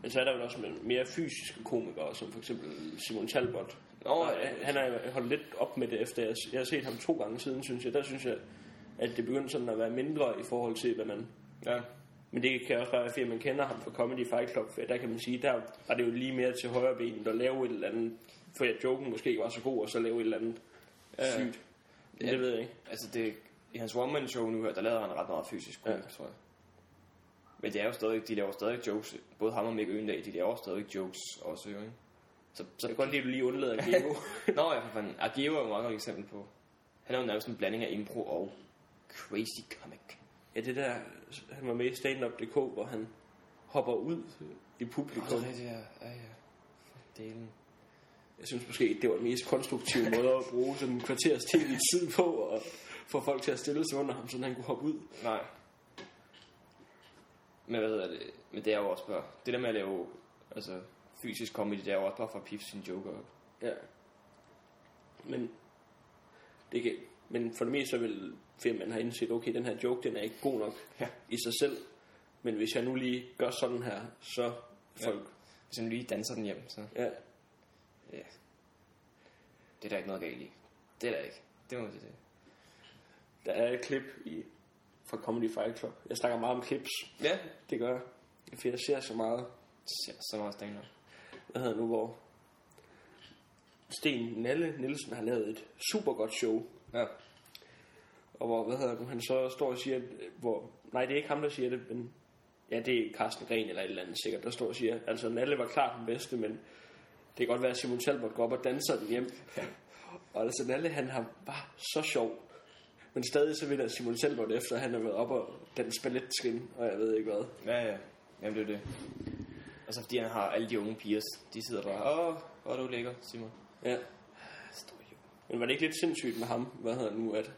Men så er der jo også mere fysiske komikere, som for eksempel Simon Talbot. Nå, Og ja. han har holdt lidt op med det, efter jeg, jeg har set ham to gange siden, synes jeg. Der synes jeg, at det begyndte sådan at være mindre i forhold til, hvad man... Ja, Men det kan også bare være, fordi man kender ham fra Comedy Fight Club. For der kan man sige, der var det jo lige mere til højre benet at lave et eller andet... For at joken måske ikke var så god, og så lave et eller andet Ja. sygt. Men Ja. det ved jeg ikke. altså det, i hans one-man-show nu her, der lavede han ret meget fysisk komik, Ja. tror jeg. Men det er jo stadig, de laver stadig jokes. Både ham og Mikkel Øgendal, de laver stadig jokes også, jo, ikke? Så, så Jeg kan godt lide, at du lige undlader give Nå ja, for fanden. Ageo er jo et meget godt eksempel på. Han er jo nærmest en blanding af impro og crazy comic. Ja, det der, han var med i standup.dk, hvor han hopper ud i publikum. det er, ja, ja. For delen. Jeg synes måske, det var den mest konstruktive måde at bruge sådan en kvarters tv-tid på, og få folk til at stille sig under ham, så han kunne hoppe ud. Nej. Men hvad hedder det? Men det er jo også bare... Det der med at lave altså, fysisk comedy, det er jo også bare for at pifte sine joker op. Ja. Men, det kan, men for det meste så vil firmaen have indset, okay, den her joke, den er ikke god nok Ja. i sig selv. Men hvis jeg nu lige gør sådan her, så folk... Hvis han lige danser den hjem, så... Ja. Ja. Det er der ikke noget galt i. Det er der ikke. Det må man sige. Der er et klip i, fra Comedy Fight Club. Jeg snakker meget om clips. Ja. Det gør jeg. For jeg ser så meget Så, så meget stand hvad hedder nu, hvor Sten Nalle Nielsen har lavet et super godt show, Ja. og hvor, hvad hedder nu, han så står og siger, hvor, nej, det er ikke ham, der siger det, men ja, det er Carsten Gren eller et eller andet sikkert, der står og siger, altså Nalle var klart den bedste, men det kan godt være, at Simon Talbot går op og danser den hjem. Ja. Og altså Nalle, han har bare så sjov. Men stadig så vinder Simon Talbot efter, at han har været op og danse ballettrin, og jeg ved ikke hvad. Ja, ja. Jamen, det er det. Og så fordi han har alle de unge piger, de sidder bare, åh, hvor er du lækker, Simon. Ja. Stor jo. Men var det ikke lidt sindssygt med ham, hvad hedder det nu, at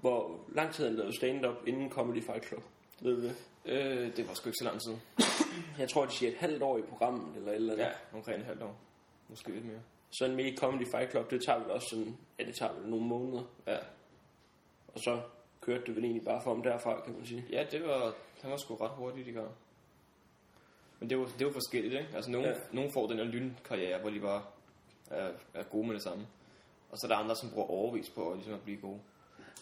hvor lang tid han lavede stand-up inden Comedy Fight Club? Ved du det? Øh, det var sgu ikke så lang tid. Jeg tror, de siger et halvt år i programmet, eller eller andet. Ja, omkring et halvt år. Måske lidt mere. Så en med i Comedy Fight Club, det tager vel også sådan, ja, det tager vel nogle måneder. Ja. Og så kørte det vel egentlig bare for ham derfra, kan man sige. Ja, det var, han var sgu ret hurtigt i gang. Men det var, det var forskelligt, ikke? Altså, nogen, Ja. nogen får den her lynkarriere, hvor de bare er, er gode med det samme. Og så er der andre, som bruger overvis på at, ligesom at blive gode.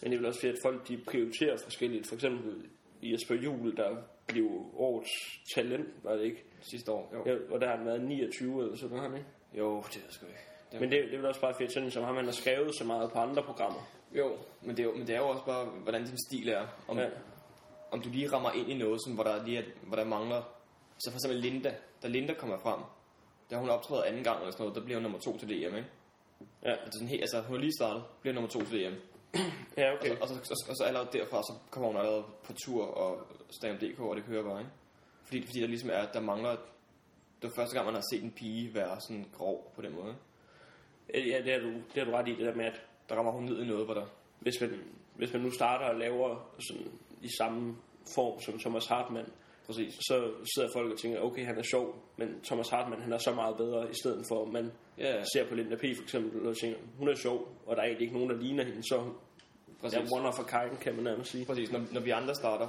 Men det er vel også fordi, at folk de prioriterer forskelligt. For eksempel Jesper Juhl, der blev årets talent, var det ikke? Sidste år, jo. Ja, og der har han været 29 eller sådan noget, han ikke? Jo, det er sgu ikke. Det, Men det, det er vel også bare fedt, sådan som ham, han har skrevet så meget på andre programmer. Jo, men det, er jo, men det er jo også bare, hvordan din stil er. Om, Ja. om du lige rammer ind i noget, som, hvor, der lige er, hvor der mangler... Så for eksempel Linda. Da Linda kommer frem, da hun optræder anden gang eller sådan noget, der bliver hun nummer to til DM, ikke? Ja, Altså, sådan helt, altså hun er lige startet, bliver nummer to til DM. ja Og, okay. så, og, så, og, så, og så allerede derfra, så kommer hun allerede på tur og stand.dk, og det kører bare, ikke? Fordi, fordi der ligesom er, der mangler... Det var første gang, man har set en pige være sådan grov på den måde. Ja, det har, du, det har du ret i, det der med, at Der rammer hun ned i noget, hvor der... hvis man, hvis man nu starter og laver sådan, i samme form som Thomas Hartmann, Præcis. så sidder folk og tænker, okay, han er sjov, men Thomas Hartmann, han er så meget bedre, i stedet for, at man Ja, ja. ser på Linda P. for eksempel, og tænker, hun er sjov, og der er egentlig ikke nogen, der ligner hende, så Præcis. er one of a kind, kan man nærmest sige. Præcis. Når, når vi andre starter,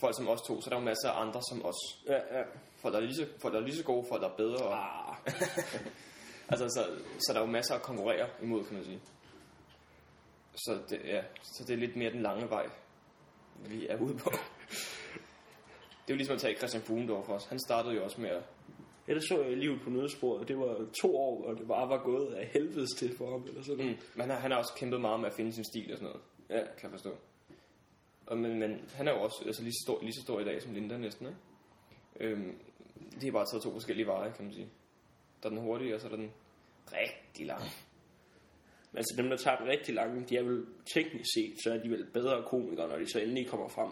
folk som os to, så er der jo masser af andre som os. Ja, ja. Folk, der er lige så, folk, der er lige så gode, folk, der er bedre. Ah, altså, så, så der er jo masser at konkurrere imod, kan man sige. Så det, ja, så det er lidt mere den lange vej, vi er ude på. Det er jo ligesom at tage Christian Fugendorf for os. Han startede jo også med at... ja, det så jeg livet på nødsporet. Det var to år, og det bare var gået af helvedes til for ham, eller sådan noget. Mm, men han har, han har også kæmpet meget med at finde sin stil og sådan noget, Ja, kan jeg forstå. Og, men, men han er jo også altså, lige, så stor, lige så stor i dag som Linda næsten, ikke? Øhm, det er bare taget to forskellige veje, kan man sige. Der er den hurtige, og så er der den rigtig lange. Men altså dem, der tager den rigtig lange, de er vel teknisk set, så er de vel bedre komikere, når de så endelig kommer frem.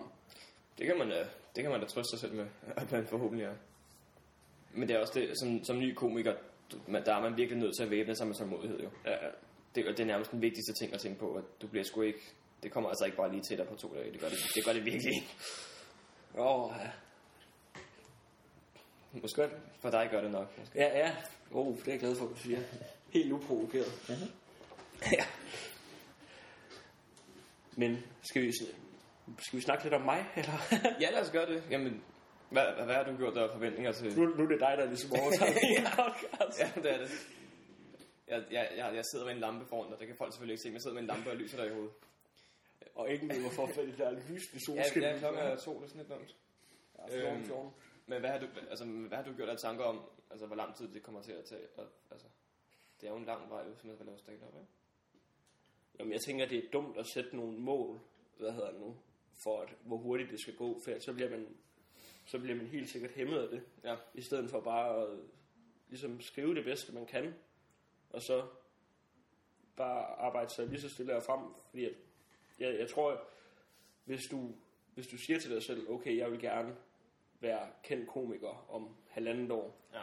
Det kan man da, det kan man da trøste sig selv med, at man forhåbentlig er. Men det er også det, som, som ny komiker, der er man virkelig nødt til at væbne sig med tålmodighed jo. Ja. Det, det er nærmest den vigtigste ting at tænke på, at du bliver sgu ikke... Det kommer altså ikke bare lige til dig på to dage. Det gør det, det, gør det virkelig ikke. Åh, ja. Måske for dig gør det nok. Måske. Ja, ja. Oh, det er jeg glad for, at du siger. Helt uprovokeret. Mhm. Ja. Men skal vi, skal vi snakke lidt om mig, eller? Ja, lad os gøre det. Jamen, hvad, hvad, hvad har du gjort der af forventninger til? nu, nu er det dig, der ligesom overtager min podcast. Ja, det er det. Jeg, jeg, jeg, jeg sidder med en lampe foran dig. Det kan folk selvfølgelig ikke se, men jeg sidder med en lampe og lyser dig i hovedet. Og ikke med, hvorfor for det der lysende Ja, solskin. ja klokken er to, det er sådan lidt dumt. Ja, Øhm, øhm. Men hvad har, du, altså, hvad har du gjort af tanker om, altså, hvor lang tid det kommer til at tage? Og, altså, det er jo en lang vej, hvis man skal lave stand-up, ikke? Jamen, jeg tænker, det er dumt at sætte nogle mål, hvad hedder det nu, for at, hvor hurtigt det skal gå, for så bliver man, så bliver man helt sikkert hæmmet af det, Ja. i stedet for bare at ligesom skrive det bedste, man kan, og så bare arbejde sig lige så stille og frem, fordi at, jeg, jeg tror, hvis du, hvis du siger til dig selv, okay, jeg vil gerne være kendt komiker om halvandet år, Ja.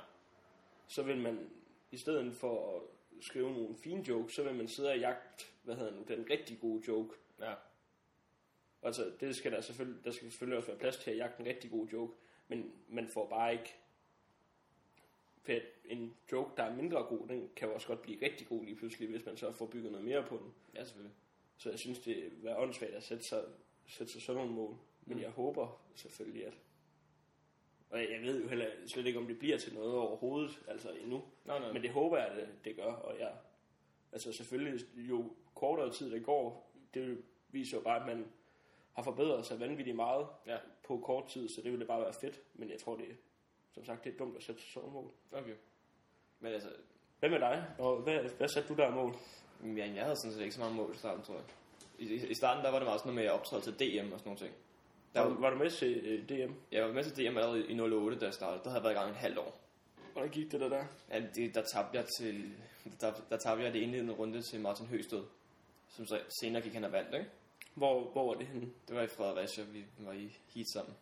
så vil man, i stedet for at skrive nogle fine jokes, så vil man sidde og jagte, hvad hedder nu, den rigtig gode joke. Ja. Altså, det skal der selvfølgelig, der skal selvfølgelig også være plads til at jagte en rigtig god joke, men man får bare ikke, for en joke, der er mindre god, den kan jo også godt blive rigtig god lige pludselig, hvis man så får bygget noget mere på den. Ja, selvfølgelig. Så jeg synes, det vil være åndssvagt at sætte sig, sætte sig sådan nogle mål. Men Mm. jeg håber selvfølgelig, at... Og jeg jeg ved jo heller slet ikke, om det bliver til noget overhovedet, altså endnu. Nej, nej. Men det håber jeg, at det, det gør, og jeg... Altså selvfølgelig, jo kortere tid det går, det viser jo bare, at man har forbedret sig vanvittigt meget Ja. på kort tid, så det ville bare være fedt. Men jeg tror, det er, som sagt, det er dumt at sætte sådan nogle mål. Okay. Men altså, Hvad med dig? Og hvad, hvad satte du der mål? ja, jeg havde sådan set ikke så meget mål i starten, tror jeg. I, i, starten, der var det meget sådan noget med at optræde til DM og sådan nogle ting. Der Var, var, du med til øh, DM? jeg var med til DM allerede i 08, da jeg startede. Der havde jeg været i gang i et halvt år. Hvordan gik det der der? Ja, det, der tabte jeg til, der, der tabte jeg det indledende runde til Martin Høsted, som så senere gik han og vandt, ikke? Hvor, hvor var det henne? Det var i Fredericia, vi var i heat sammen.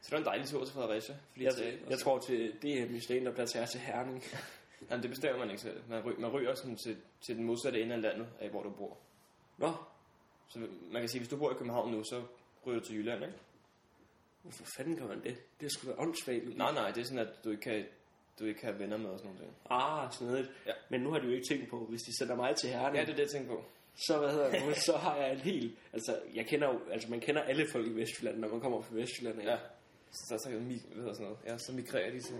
Så det var en dejlig tur til Fredericia. Fordi Jeg, jeg tror til DM i stand-up, der tager til Herning. Jamen, det bestemmer man ikke selv. Man, ry, man ryger sådan til, til den modsatte ende af landet, af hvor du bor. Nå, Så man kan sige, hvis du bor i København nu, så ryger du til Jylland, ikke? hvorfor fanden gør man det? Det skulle være åndssvagt. Nej, nej, det er sådan, at du ikke kan, du ikke kan venner med og sådan nogle ting. Ah, sådan noget. Ja. Men nu har de jo ikke tænkt på, hvis de sender mig til Herning, Ja, det er det, jeg tænker på. så, hvad hedder det, så har jeg en helt... Altså, jeg kender jo, altså man kender alle folk i Vestjylland, når man kommer fra Vestjylland. ikke? Ja. Så, så, så, mi, hvad hedder sådan noget. Ja, så migrerer de til...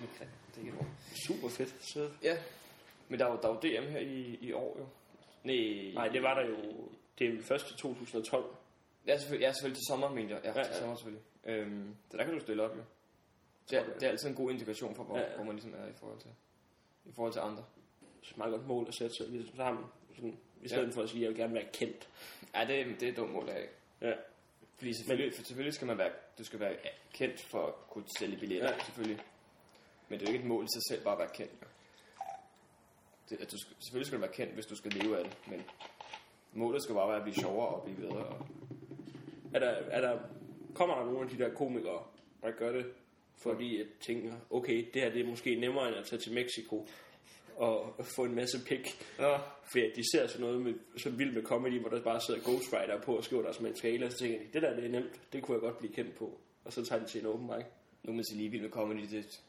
Migrerer, det er ikke et ord. Super fedt. Så... Ja. Men der er jo, der er jo DM her i, i år, jo. Nej, Nej, det var der jo... Det er jo først i 2012. Ja, selvfølgelig, ja, selvfølgelig til sommer, mener jeg. Ja, Ja, til sommer selvfølgelig. Øhm, så der kan du stille op, jo. Det er, det er altid en god indikation for, hvor, Ja, ja, hvor man ligesom er i forhold til, i forhold til andre. Så et meget godt mål at sætte sig. Ligesom, så har man sådan, i stedet Ja. for at sige, at jeg vil gerne være kendt. Ja, det, er- det er et dumt mål, ikke. Ja. Fordi selvfølgelig, for selvfølgelig skal man være, du skal være kendt for at kunne sælge billetter, ja. selvfølgelig. Men det er jo ikke et mål i sig selv bare at være kendt. Jo. Det, at du skal, selvfølgelig skal du være kendt, hvis du skal leve af det, men målet skal bare være at blive sjovere og blive bedre. Og, Er der, er der, kommer der nogle af de der komikere, der gør det, fordi jeg tænker, okay, det her det er måske nemmere end at tage til Mexico og få en masse pik. Nå, Fordi de ser sådan noget med, så vildt med comedy, hvor der bare sidder Ghostwriter på og skriver deres materiale, og så tænker de, det der det er nemt, det kunne jeg godt blive kendt på. Og så tager de til en open mic. nu man sige lige vild med comedy, det,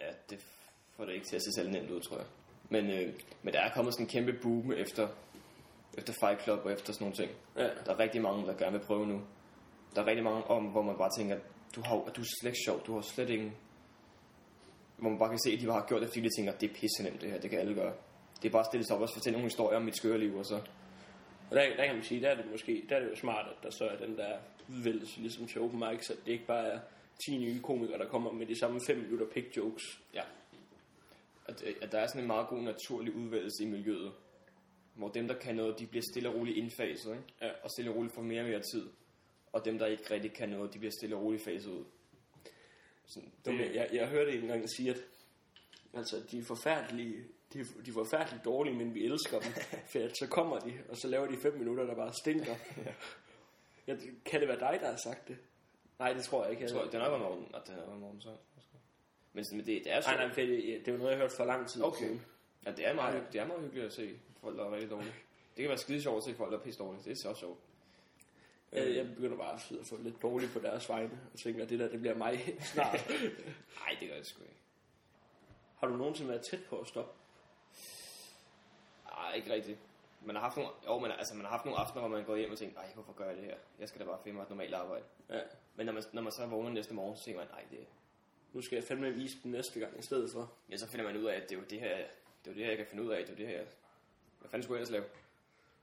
ja, det får det ikke til at se selv nemt ud, tror jeg. Men, øh, men der er kommet sådan en kæmpe boom efter, efter Fight Club og efter sådan nogle ting. Ja. Der er rigtig mange, der gerne vil prøve nu. Der er rigtig mange om, hvor man bare tænker, du, har, du er slet ikke sjov, du har slet ingen... Hvor man bare kan se, at de bare har gjort det, fordi de tænker, det er pisse nemt det her, det kan alle gøre. Det er bare at stille sig op og fortælle nogle historier om mit skøre liv, og så... Og der, der kan man sige, der er det måske, der er det jo smart, at der så er den der udvælgelse ligesom til open mic, så det ikke bare er 10 nye komikere, der kommer med de samme 5 minutter pick jokes. Ja. At, at der er sådan en meget god naturlig udvælgelse i miljøet. Hvor dem, der kan noget, de bliver stille og roligt indfaset, ikke? Ja. Og stille og roligt får mere og mere tid. Og dem, der ikke rigtig kan noget, de bliver stille og roligt faset ud. Sådan, Det, jeg, jeg, jeg hørte en gang sige, at altså, de er forfærdelige, de, er- de er forfærdeligt dårlige, men vi elsker dem. For så kommer de, og så laver de 5 minutter, der bare stinker. ja. Kan det være dig, der har sagt det? Nej, det tror jeg ikke. Jeg tror, det er nok var morgen. Nej, det er nok var morgen så. Men, det, det er Nej, nej, det, det var noget, jeg hørte for lang tid Okay. Ja, det er, meget, det er meget hyggeligt at se folk, der er rigtig dårlige. Det kan være skide sjovt at se folk, der er pisse dårlige. Det er så sjovt. Jeg, jeg begynder bare at sidde og få lidt dårligt på deres vegne, og tænker, at det der, det bliver mig snart. Nej, det gør det sgu ikke. Har du nogensinde været tæt på at stoppe? Nej, ikke rigtigt. Man har haft nogle, jo, men, altså, man har haft nogle aftener, hvor man går hjem og tænker, nej, hvorfor gør jeg det her? Jeg skal da bare finde mig et normalt arbejde. Ja. Men når man, når man så vågner næste morgen, så tænker man, nej, det, Nu skal jeg fandme vise den næste gang i stedet for. ja, så finder man ud af, at det er jo det her, det er jo det her, jeg kan finde ud af, det er jo det her. Hvad fanden skulle jeg ellers lave?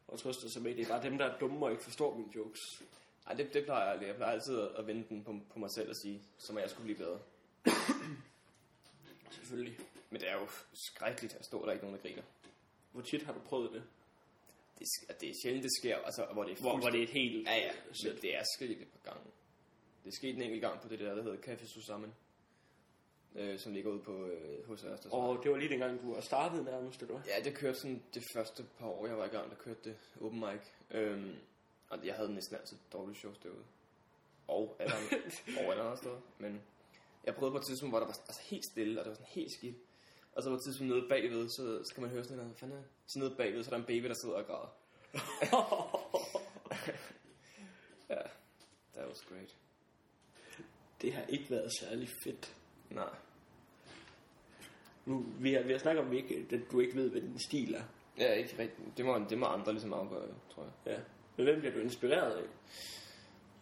Og trøster sig med, det er bare dem, der er dumme og ikke forstår mine jokes. Nej, det, det plejer jeg aldrig. Jeg plejer altid at, vende den på, på mig selv og sige, så må jeg skulle blive bedre. Selvfølgelig. Men det er jo skrækkeligt at stå, der er ikke nogen, der griner. Hvor tit har du prøvet det? Det, det er sjældent, det sker, altså, hvor det er Hvor, hvor det er et helt... Ja, ja, men det er sket et par gange. Det er sket en enkelt gang på det der, der hedder Café Susammen, øh, som ligger ude på øh, hos Ørsted. Og det var lige dengang, du var startet nærmest, eller? Ja, det kørte sådan det første par år, jeg var i gang, der kørte det open mic. Øhm, og jeg havde næsten altid dårlige shows derude. Og alle andre, og alle andre steder. Men jeg prøvede på et tidspunkt, hvor der var altså, helt stille, og det var sådan helt skidt. Og så var et tidspunkt nede bagved, så skal man høre sådan noget, fanden det? Så nede bagved, så er der en baby, der sidder og græder. ja, that was great. det har ikke været særlig fedt. Nej. Nu, vi har, vi har snakket om, at ikke, at du ikke ved, hvad din stil er. Ja, ikke rigtigt. Det må, det må andre ligesom afgøre, tror jeg. Ja. Men hvem bliver du inspireret af?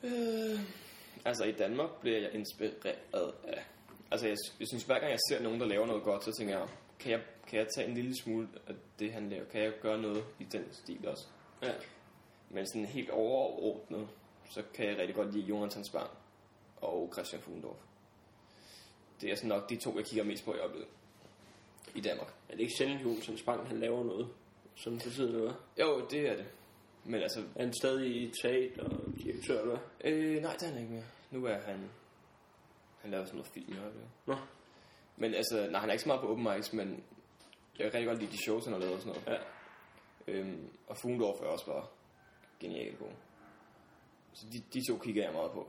Øh, altså i Danmark bliver jeg inspireret af... Altså jeg, jeg synes hver gang jeg ser nogen, der laver noget godt, så tænker jeg, kan jeg, kan jeg tage en lille smule af det, han laver? Kan jeg gøre noget i den stil også? Ja. Men sådan helt overordnet, så kan jeg rigtig godt lide Jonathan Spang og Christian Fugendorf. Det er sådan nok de to, jeg kigger mest på i øjeblikket. I Danmark. Er det ikke sjældent, Jonsson Spang, han laver noget? Sådan for tiden, eller hvad? Jo, det er det. Men altså, Er han stadig i teater og direktør, eller hvad? øh, nej, det er han ikke mere. Nu er han... Han laver sådan noget film i øjeblikket. Nå. Men altså, nej, han er ikke så meget på open mics, men jeg kan rigtig godt lide de shows, han har lavet og sådan noget. Ja. Øhm, og Fugendorf er også bare genialt god. Så de, de to kigger jeg meget på.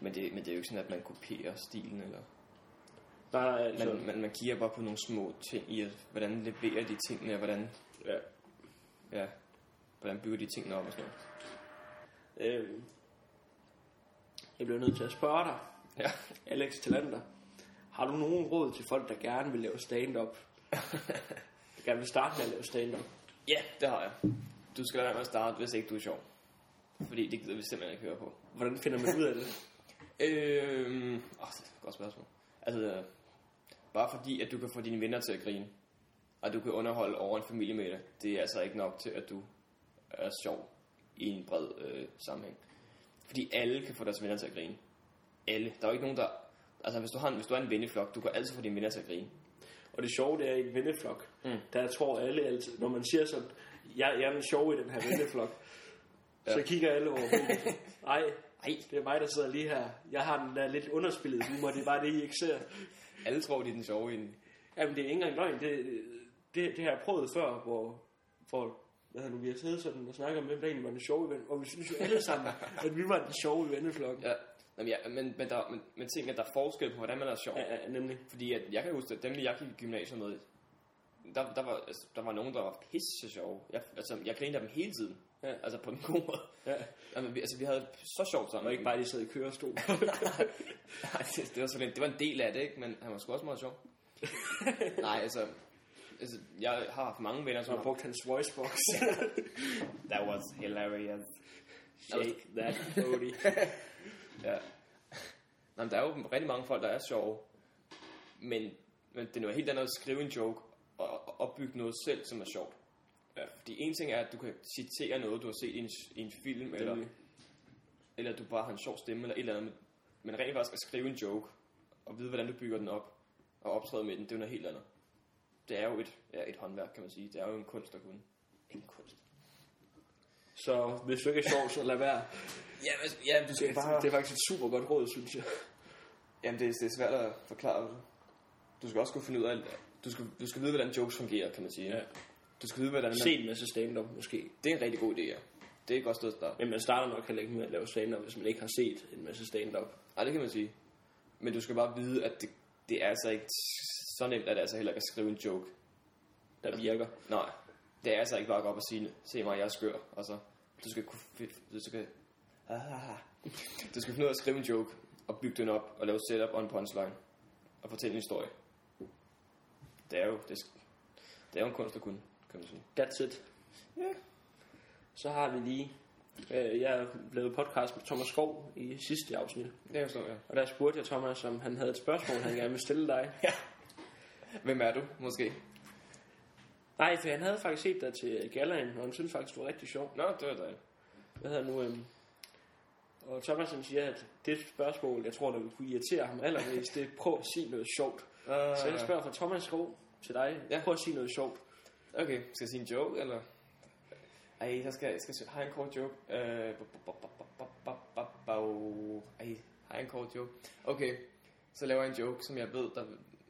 Men det, men det er jo ikke sådan, at man kopierer stilen, eller... Nej, altså, Man, man, man kigger bare på nogle små ting i, at, hvordan leverer de tingene, og hvordan, ja. ja, hvordan bygger de tingene op og sådan noget. Øhm, jeg bliver nødt til at spørge dig, Ja. Alex Talander. Har du nogen råd til folk, der gerne vil lave stand-up? der gerne vil starte med at lave stand-up? ja, det har jeg. Du skal lade være med at starte, hvis ikke du er sjov. Fordi det gider vi simpelthen ikke høre på. Hvordan finder man ud af det? Øhm, åh, det er et godt spørgsmål. Altså, bare fordi, at du kan få dine venner til at grine, og du kan underholde over en familie med dig, det er altså ikke nok til, at du er sjov i en bred øh, sammenhæng. Fordi alle kan få deres venner til at grine. Alle. Der er jo ikke nogen, der... Altså, hvis du, har en, hvis du er en venneflok, du kan altid få dine venner til at grine. Og det sjove, det er i en venneflok. Mm. Der jeg tror alle altid, når man siger sådan, jeg, jeg er den sjove i den her venneflok, ja. så kigger alle over. Nej, Nej, det er mig, der sidder lige her. Jeg har den der lidt underspillet humor, det er bare det, I ikke ser. alle tror, de er den sjove i den. Jamen, det er ikke engang løgn. Det, det, det har jeg prøvet før, hvor, hvor hvad hedder nu, vi har siddet sådan og snakket om, hvem der egentlig var den sjove ven, og vi synes jo alle sammen, at vi var den sjove i venneflokken. Ja. Jamen, ja, men, men, der, men, men ting, at der er forskel på, hvordan man er sjov. Ja, ja, nemlig. Fordi at jeg kan huske, at dem, jeg gik i gymnasiet med, der, der, var, altså, der var nogen, der var pisse sjove. Jeg, altså, jeg grinede af dem hele tiden. Ja. Altså på den gode måde. Ja. Jamen, vi, altså, vi havde så sjovt sammen. Og ikke bare, de sad i kørestol. Nej, det, det, var sådan, en- det var en del af det, ikke? Men han var sgu også meget sjov. Nej, altså, altså... Jeg har haft mange venner, som har brugt hans voicebox. That was hilarious. Shake that booty. Ja. Nå, men der er jo rigtig mange folk, der er sjove. Men, men det er noget helt andet at skrive en joke og opbygge noget selv, som er sjovt. Ja, fordi en ting er, at du kan citere noget, du har set i en, i en film, eller, Nemlig. eller du bare har en sjov stemme, eller et eller andet. Men, rent faktisk at skrive en joke, og vide, hvordan du bygger den op, og optræde med den, det er jo noget helt andet. Det er jo et, ja, et håndværk, kan man sige. Det er jo en kunst at kunne. En kunst. Så hvis du ikke er sjov, så lad være. Ja, men, ja du Det, det er faktisk et super godt råd, synes jeg. Jamen, det, er- det er svært at forklare det. Du skal også kunne finde ud af, du skal, du skal vide, hvordan jokes fungerer, kan man sige. Ja. Du skal vide, hvordan man... Se en masse stand-up, måske. Det er en rigtig god idé, ja. Det er et godt sted at starte. Men man starter nok heller ikke med at lave stand-up, hvis man ikke har set en masse stand-up. Nej, det kan man sige. Men du skal bare vide, at det, det er altså ikke så nemt, at det altså heller ikke at skrive en joke. Der virker. Nej, det er altså ikke bare at gå op og sige, se mig, jeg er skør. Og så, du skal kunne, du skal, ah, du skal finde ud af at skrive en joke, og bygge den op, og lave setup og en punchline, og fortælle en historie. Det er jo, det, det er jo en kunst at kunne, kan man sige. That's it. Ja. Så har vi lige... Øh, jeg lavede podcast med Thomas Skov i sidste afsnit. Det forstår jeg. Og der spurgte jeg Thomas, om han havde et spørgsmål, han gerne ville stille dig. Hvem er du, måske? Nej, for han havde faktisk set dig til Gallaen, og han synes faktisk, du var rigtig sjov. Nå, det var dejligt. Hvad hedder nu? Øhm, og Thomas siger, at det spørgsmål, jeg tror, der vil kunne irritere ham allermest, det er prøv at sige noget sjovt. Uh, Så jeg spørger fra Thomas Skov til dig. Ja. Prøv at sige noget sjovt. Okay, skal jeg sige en joke, eller? Ej, så skal jeg, skal jeg har en kort joke. Øh, ej, har en kort joke. Okay, så laver jeg en joke, som jeg ved, der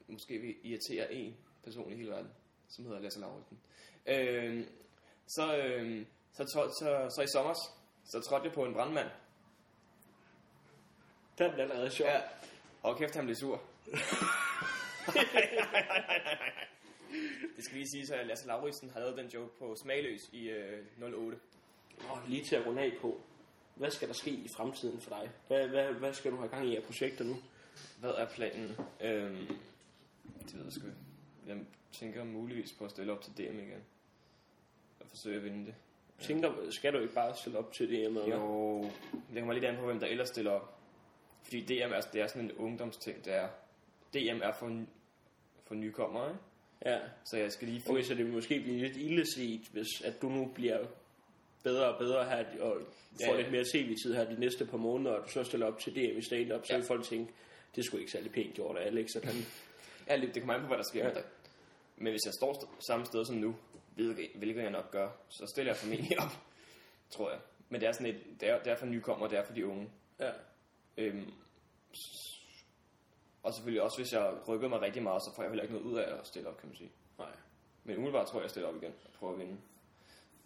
måske vil irritere en person i hele verden, som hedder Lasse Lauritsen. Øh, så, øh, så, så, så, så i sommer, så trådte jeg på en brandmand. Den er allerede sjov. Ja. Og kæft, han blev sur. nej, nej, nej, nej, nej det skal lige sige, at Lasse Lauritsen havde den joke på Smagløs i øh, 08. Og lige til at runde af på, hvad skal der ske i fremtiden for dig? Hvad, hvad, hvad skal du have gang i af projekter nu? Hvad er planen? Øhm, det ved jeg sgu ikke. Jeg tænker muligvis på at stille op til DM igen. Og forsøge at vinde det. Tænker, skal du ikke bare stille op til det hjemme? eller? Jo, det kommer lidt an på, hvem der ellers stiller op. Fordi DM er, det er sådan en ungdomsting, det er. DM er for, for nykommere, ikke? Ja. Så jeg skal lige. Okay, så det vil måske blive lidt illeset, hvis at du nu bliver bedre og bedre her, og får Ja, lidt mere tv-tid her de næste par måneder, og du så stiller op til DM i stand-up, så Ja. vil folk tænke, det skulle ikke særlig pænt gjort af Alex, at han... Ja, det kommer an på, hvad der sker. Ja. Men hvis jeg står st- samme sted som nu, hvilket, jeg nok gør, så stiller jeg formentlig op, tror jeg. Men det er sådan et, det er, det er for nykommere, det er for de unge. Ja. Øhm, og selvfølgelig også, hvis jeg rykker mig rigtig meget, så får jeg heller ikke noget ud af at stille op, kan man sige. Nej. Men umiddelbart tror jeg, jeg stiller op igen og prøver at vinde.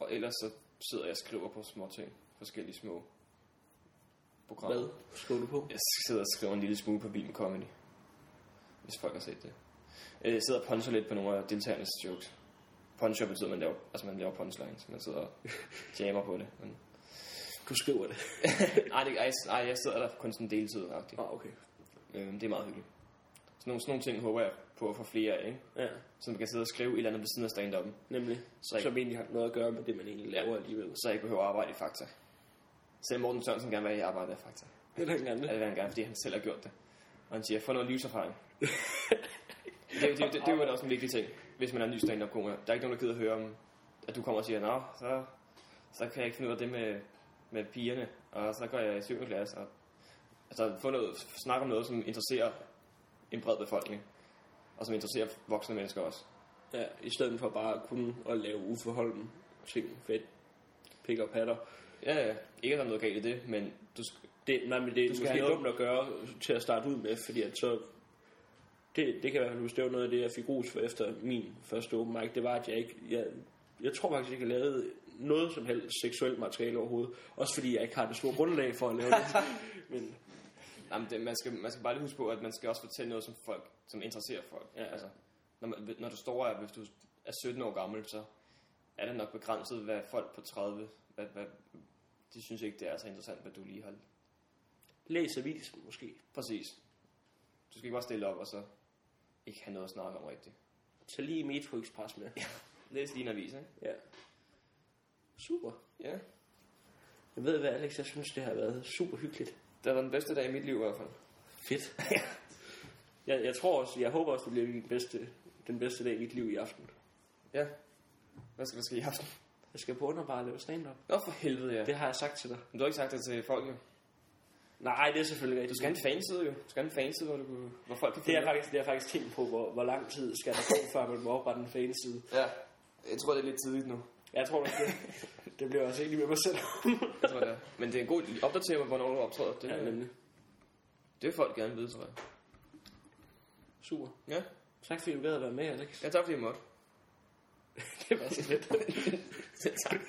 Og ellers så sidder jeg og skriver på små ting. Forskellige små programmer. Hvad skriver du på? Jeg sidder og skriver en lille smule på Vild med Comedy. Hvis folk har set det. Øh, Jeg sidder og puncher lidt på nogle af deltagernes jokes. Puncher betyder, at man laver, altså man laver punchlines. Man sidder og jammer på det. Men... Du skriver det. nej, det, ej, ej, jeg sidder der kun sådan deltid. Ah, okay. Øh, det er meget hyggeligt. Sådan nogle, sådan nogle ting håber jeg på at få flere af, ikke? Ja, Så man kan sidde og skrive et eller andet ved siden af stand-up'en. nemlig. Så jeg, Som egentlig har noget at gøre med det, man egentlig laver alligevel. så jeg ikke behøver at arbejde i Fakta. Selv Morten Sørensen gerne vil have, at jeg arbejder i Fakta. Det er den gerne. Ja, det vil han gerne, fordi han selv har gjort det. Og han siger, få noget livserfaring. det, det, det, det, det, er jo også en vigtig ting, hvis man er en ny stand up komiker Der er ikke nogen, der gider høre om, at du kommer og siger, Nå, så, så kan jeg ikke finde ud af det med, med pigerne, og så går jeg i 7. klasse. Og, altså, få noget, snak om noget, som interesserer en bred befolkning, og som interesserer voksne mennesker også. Ja, i stedet for bare kun at lave uforholden ting. Fedt. Pik og patter. Ja, ja, ikke at der er noget galt i det, men du Det, nej, men det er måske noget- dumt at gøre til at starte ud med, fordi at så... Det, det kan være, at det var noget af det, jeg fik ros for efter min første open mic. Det var, at jeg ikke... Jeg, jeg tror faktisk ikke, jeg lavede noget som helst seksuelt materiale overhovedet. Også fordi jeg ikke har det store grundlag for at lave det. Men Jamen, det, man, skal, man skal bare lige huske på, at man skal også fortælle noget, som folk, som interesserer folk. Ja. Altså, når, man, når du står her, hvis du er 17 år gammel, så er det nok begrænset, hvad folk på 30, hvad, hvad, de synes ikke, det er så interessant, hvad du lige har. læs avisen måske. Præcis. Du skal ikke bare stille op, og så ikke have noget at snakke om rigtigt. Tag lige Metro Express med. Læs lige en avis, ikke? Ja. Super. Ja. Jeg ved hvad, Alex, jeg synes, det har været super hyggeligt. Det har været den bedste dag i mit liv i hvert fald. Fedt. jeg, jeg tror også, jeg håber også, det bliver den bedste, den bedste dag i mit liv i aften. Ja. Hvad skal der ske i aften? Jeg skal på under bare og lave stand-up. Nå for helvede, ja. Det har jeg sagt til dig. Men du har ikke sagt det til folk, jo. Nej, det er selvfølgelig Du rigtigt. skal have en fanside, jo. Du skal have en fanside, hvor, du, hvor folk kan Det er faktisk, det er faktisk tænkt på, hvor, hvor lang tid skal der gå, før man må oprette en fanside. Ja. Jeg tror, det er lidt tidligt nu. Jeg tror nok, det, det bliver også egentlig med mig selv. Jeg tror, det er. Men det er en god opdatering på, hvornår du optræder. Det, ja, nemlig. det vil folk gerne vide, tror jeg. Super. Ja. Tak fordi du gad at være med, Alex. Ja, tak fordi jeg måtte. Det var så fedt. Selv tak.